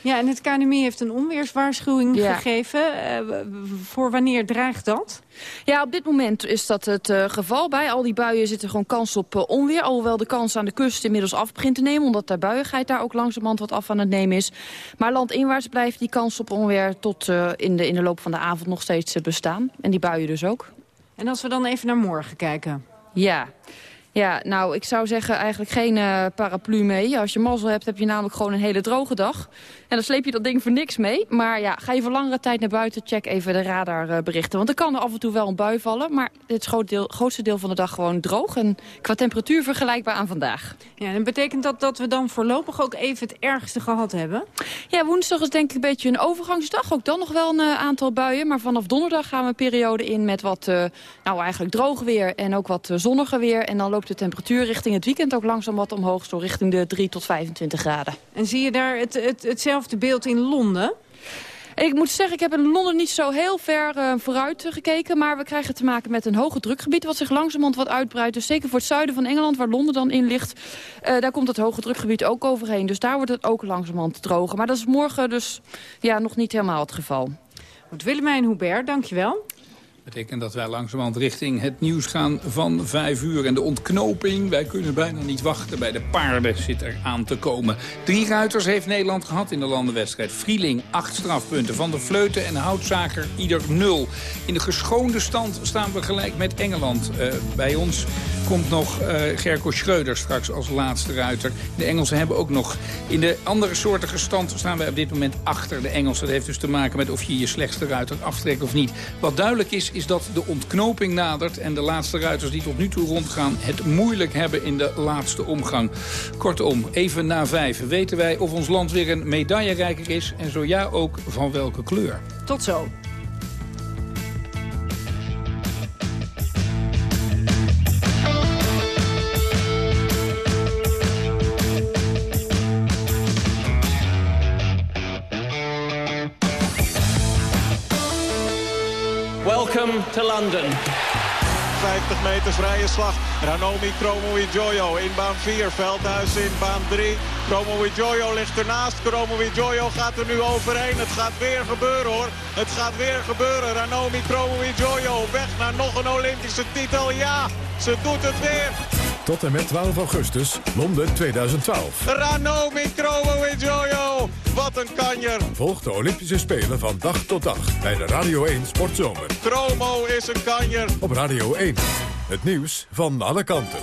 Ja, en het KNMI heeft een onweerswaarschuwing ja. gegeven. Uh, voor wanneer dreigt dat? Ja, op dit moment is dat het uh, geval. Bij al die buien zit er gewoon kans op uh, onweer. Alhoewel de kans aan de kust inmiddels af begint te nemen. Omdat de buiigheid daar ook langzamerhand wat af aan het nemen is. Maar landinwaarts blijft die kans op onweer tot in, de, in de loop van de avond nog steeds bestaan. En die buien dus ook. En als we dan even naar morgen kijken? Ja. Ja, nou, ik zou zeggen eigenlijk geen uh, paraplu mee. Als je mazzel hebt, heb je namelijk gewoon een hele droge dag. En dan sleep je dat ding voor niks mee. Maar ja, ga je voor langere tijd naar buiten, check even de radarberichten. Want er kan er af en toe wel een bui vallen. Maar het groot deel, grootste deel van de dag gewoon droog. En qua temperatuur vergelijkbaar aan vandaag. Ja, en betekent dat dat we dan voorlopig ook even het ergste gehad hebben? Ja, woensdag is denk ik een beetje een overgangsdag. Ook dan nog wel een uh, aantal buien. Maar vanaf donderdag gaan we een periode in met wat, uh, nou eigenlijk droog weer. En ook wat zonniger weer. En dan loopt de temperatuur richting het weekend ook langzaam wat omhoog. Zo richting de 3 tot 25 graden. En zie je daar het, het, hetzelfde beeld in Londen? Ik moet zeggen, ik heb in Londen niet zo heel ver uh, vooruit gekeken. Maar we krijgen te maken met een hoge drukgebied wat zich langzamerhand wat uitbreidt. Dus zeker voor het zuiden van Engeland, waar Londen dan in ligt... Uh, daar komt het hoge drukgebied ook overheen. Dus daar wordt het ook langzamerhand droger. Maar dat is morgen dus ja, nog niet helemaal het geval. Goed, Willemijn Hubert, dankjewel betekent dat wij langzamerhand richting het nieuws gaan van vijf uur. En de ontknoping, wij kunnen bijna niet wachten. Bij de paarden zit er aan te komen. Drie ruiters heeft Nederland gehad in de landenwedstrijd. Vrieling, acht strafpunten. Van der Vleuten en Houtzaker, ieder nul. In de geschoonde stand staan we gelijk met Engeland. Uh, bij ons komt nog uh, Gerko Schreuder straks als laatste ruiter. De Engelsen hebben ook nog... In de andere soortige stand staan wij op dit moment achter de Engelsen. Dat heeft dus te maken met of je je slechtste ruiter aftrekt of niet. Wat duidelijk is, is dat de ontknoping nadert... en de laatste ruiters die tot nu toe rondgaan... het moeilijk hebben in de laatste omgang. Kortom, even na vijf weten wij of ons land weer een medaillerijker is... en zo ja ook van welke kleur. Tot zo. To London. 50 meter vrije slag. Ranomi Kromo Jojo in baan 4. Veldhuis in baan 3. Kromo Jojo ligt ernaast. Kromo Jojo gaat er nu overheen. Het gaat weer gebeuren hoor. Het gaat weer gebeuren. Ranomi Kromo Jojo weg naar nog een Olympische titel. Ja, ze doet het weer. Tot en met 12 augustus, Londen 2012. Ranomi Kromo Jojo. Wat een kanjer. Volg de Olympische Spelen van dag tot dag bij de Radio 1 Sportzomer. Kromo is een kanjer. Op Radio 1. Het nieuws van alle kanten.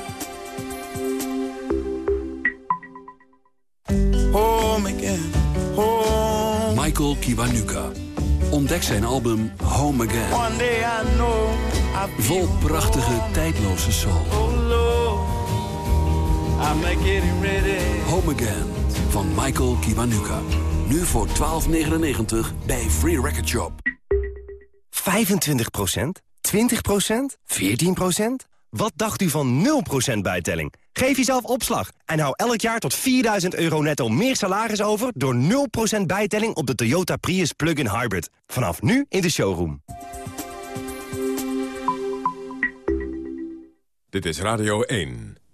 Home again, home. Michael Kiwanuka. Ontdek zijn album Home Again. Vol prachtige, tijdloze soul. I'm getting ready. Home Again van Michael Kiwanuka. Nu voor 12,99 bij Free Record Shop. 25% 20% 14% Wat dacht u van 0% bijtelling? Geef jezelf opslag en hou elk jaar tot 4000 euro netto meer salaris over... door 0% bijtelling op de Toyota Prius Plug-in Hybrid. Vanaf nu in de showroom. Dit is Radio 1.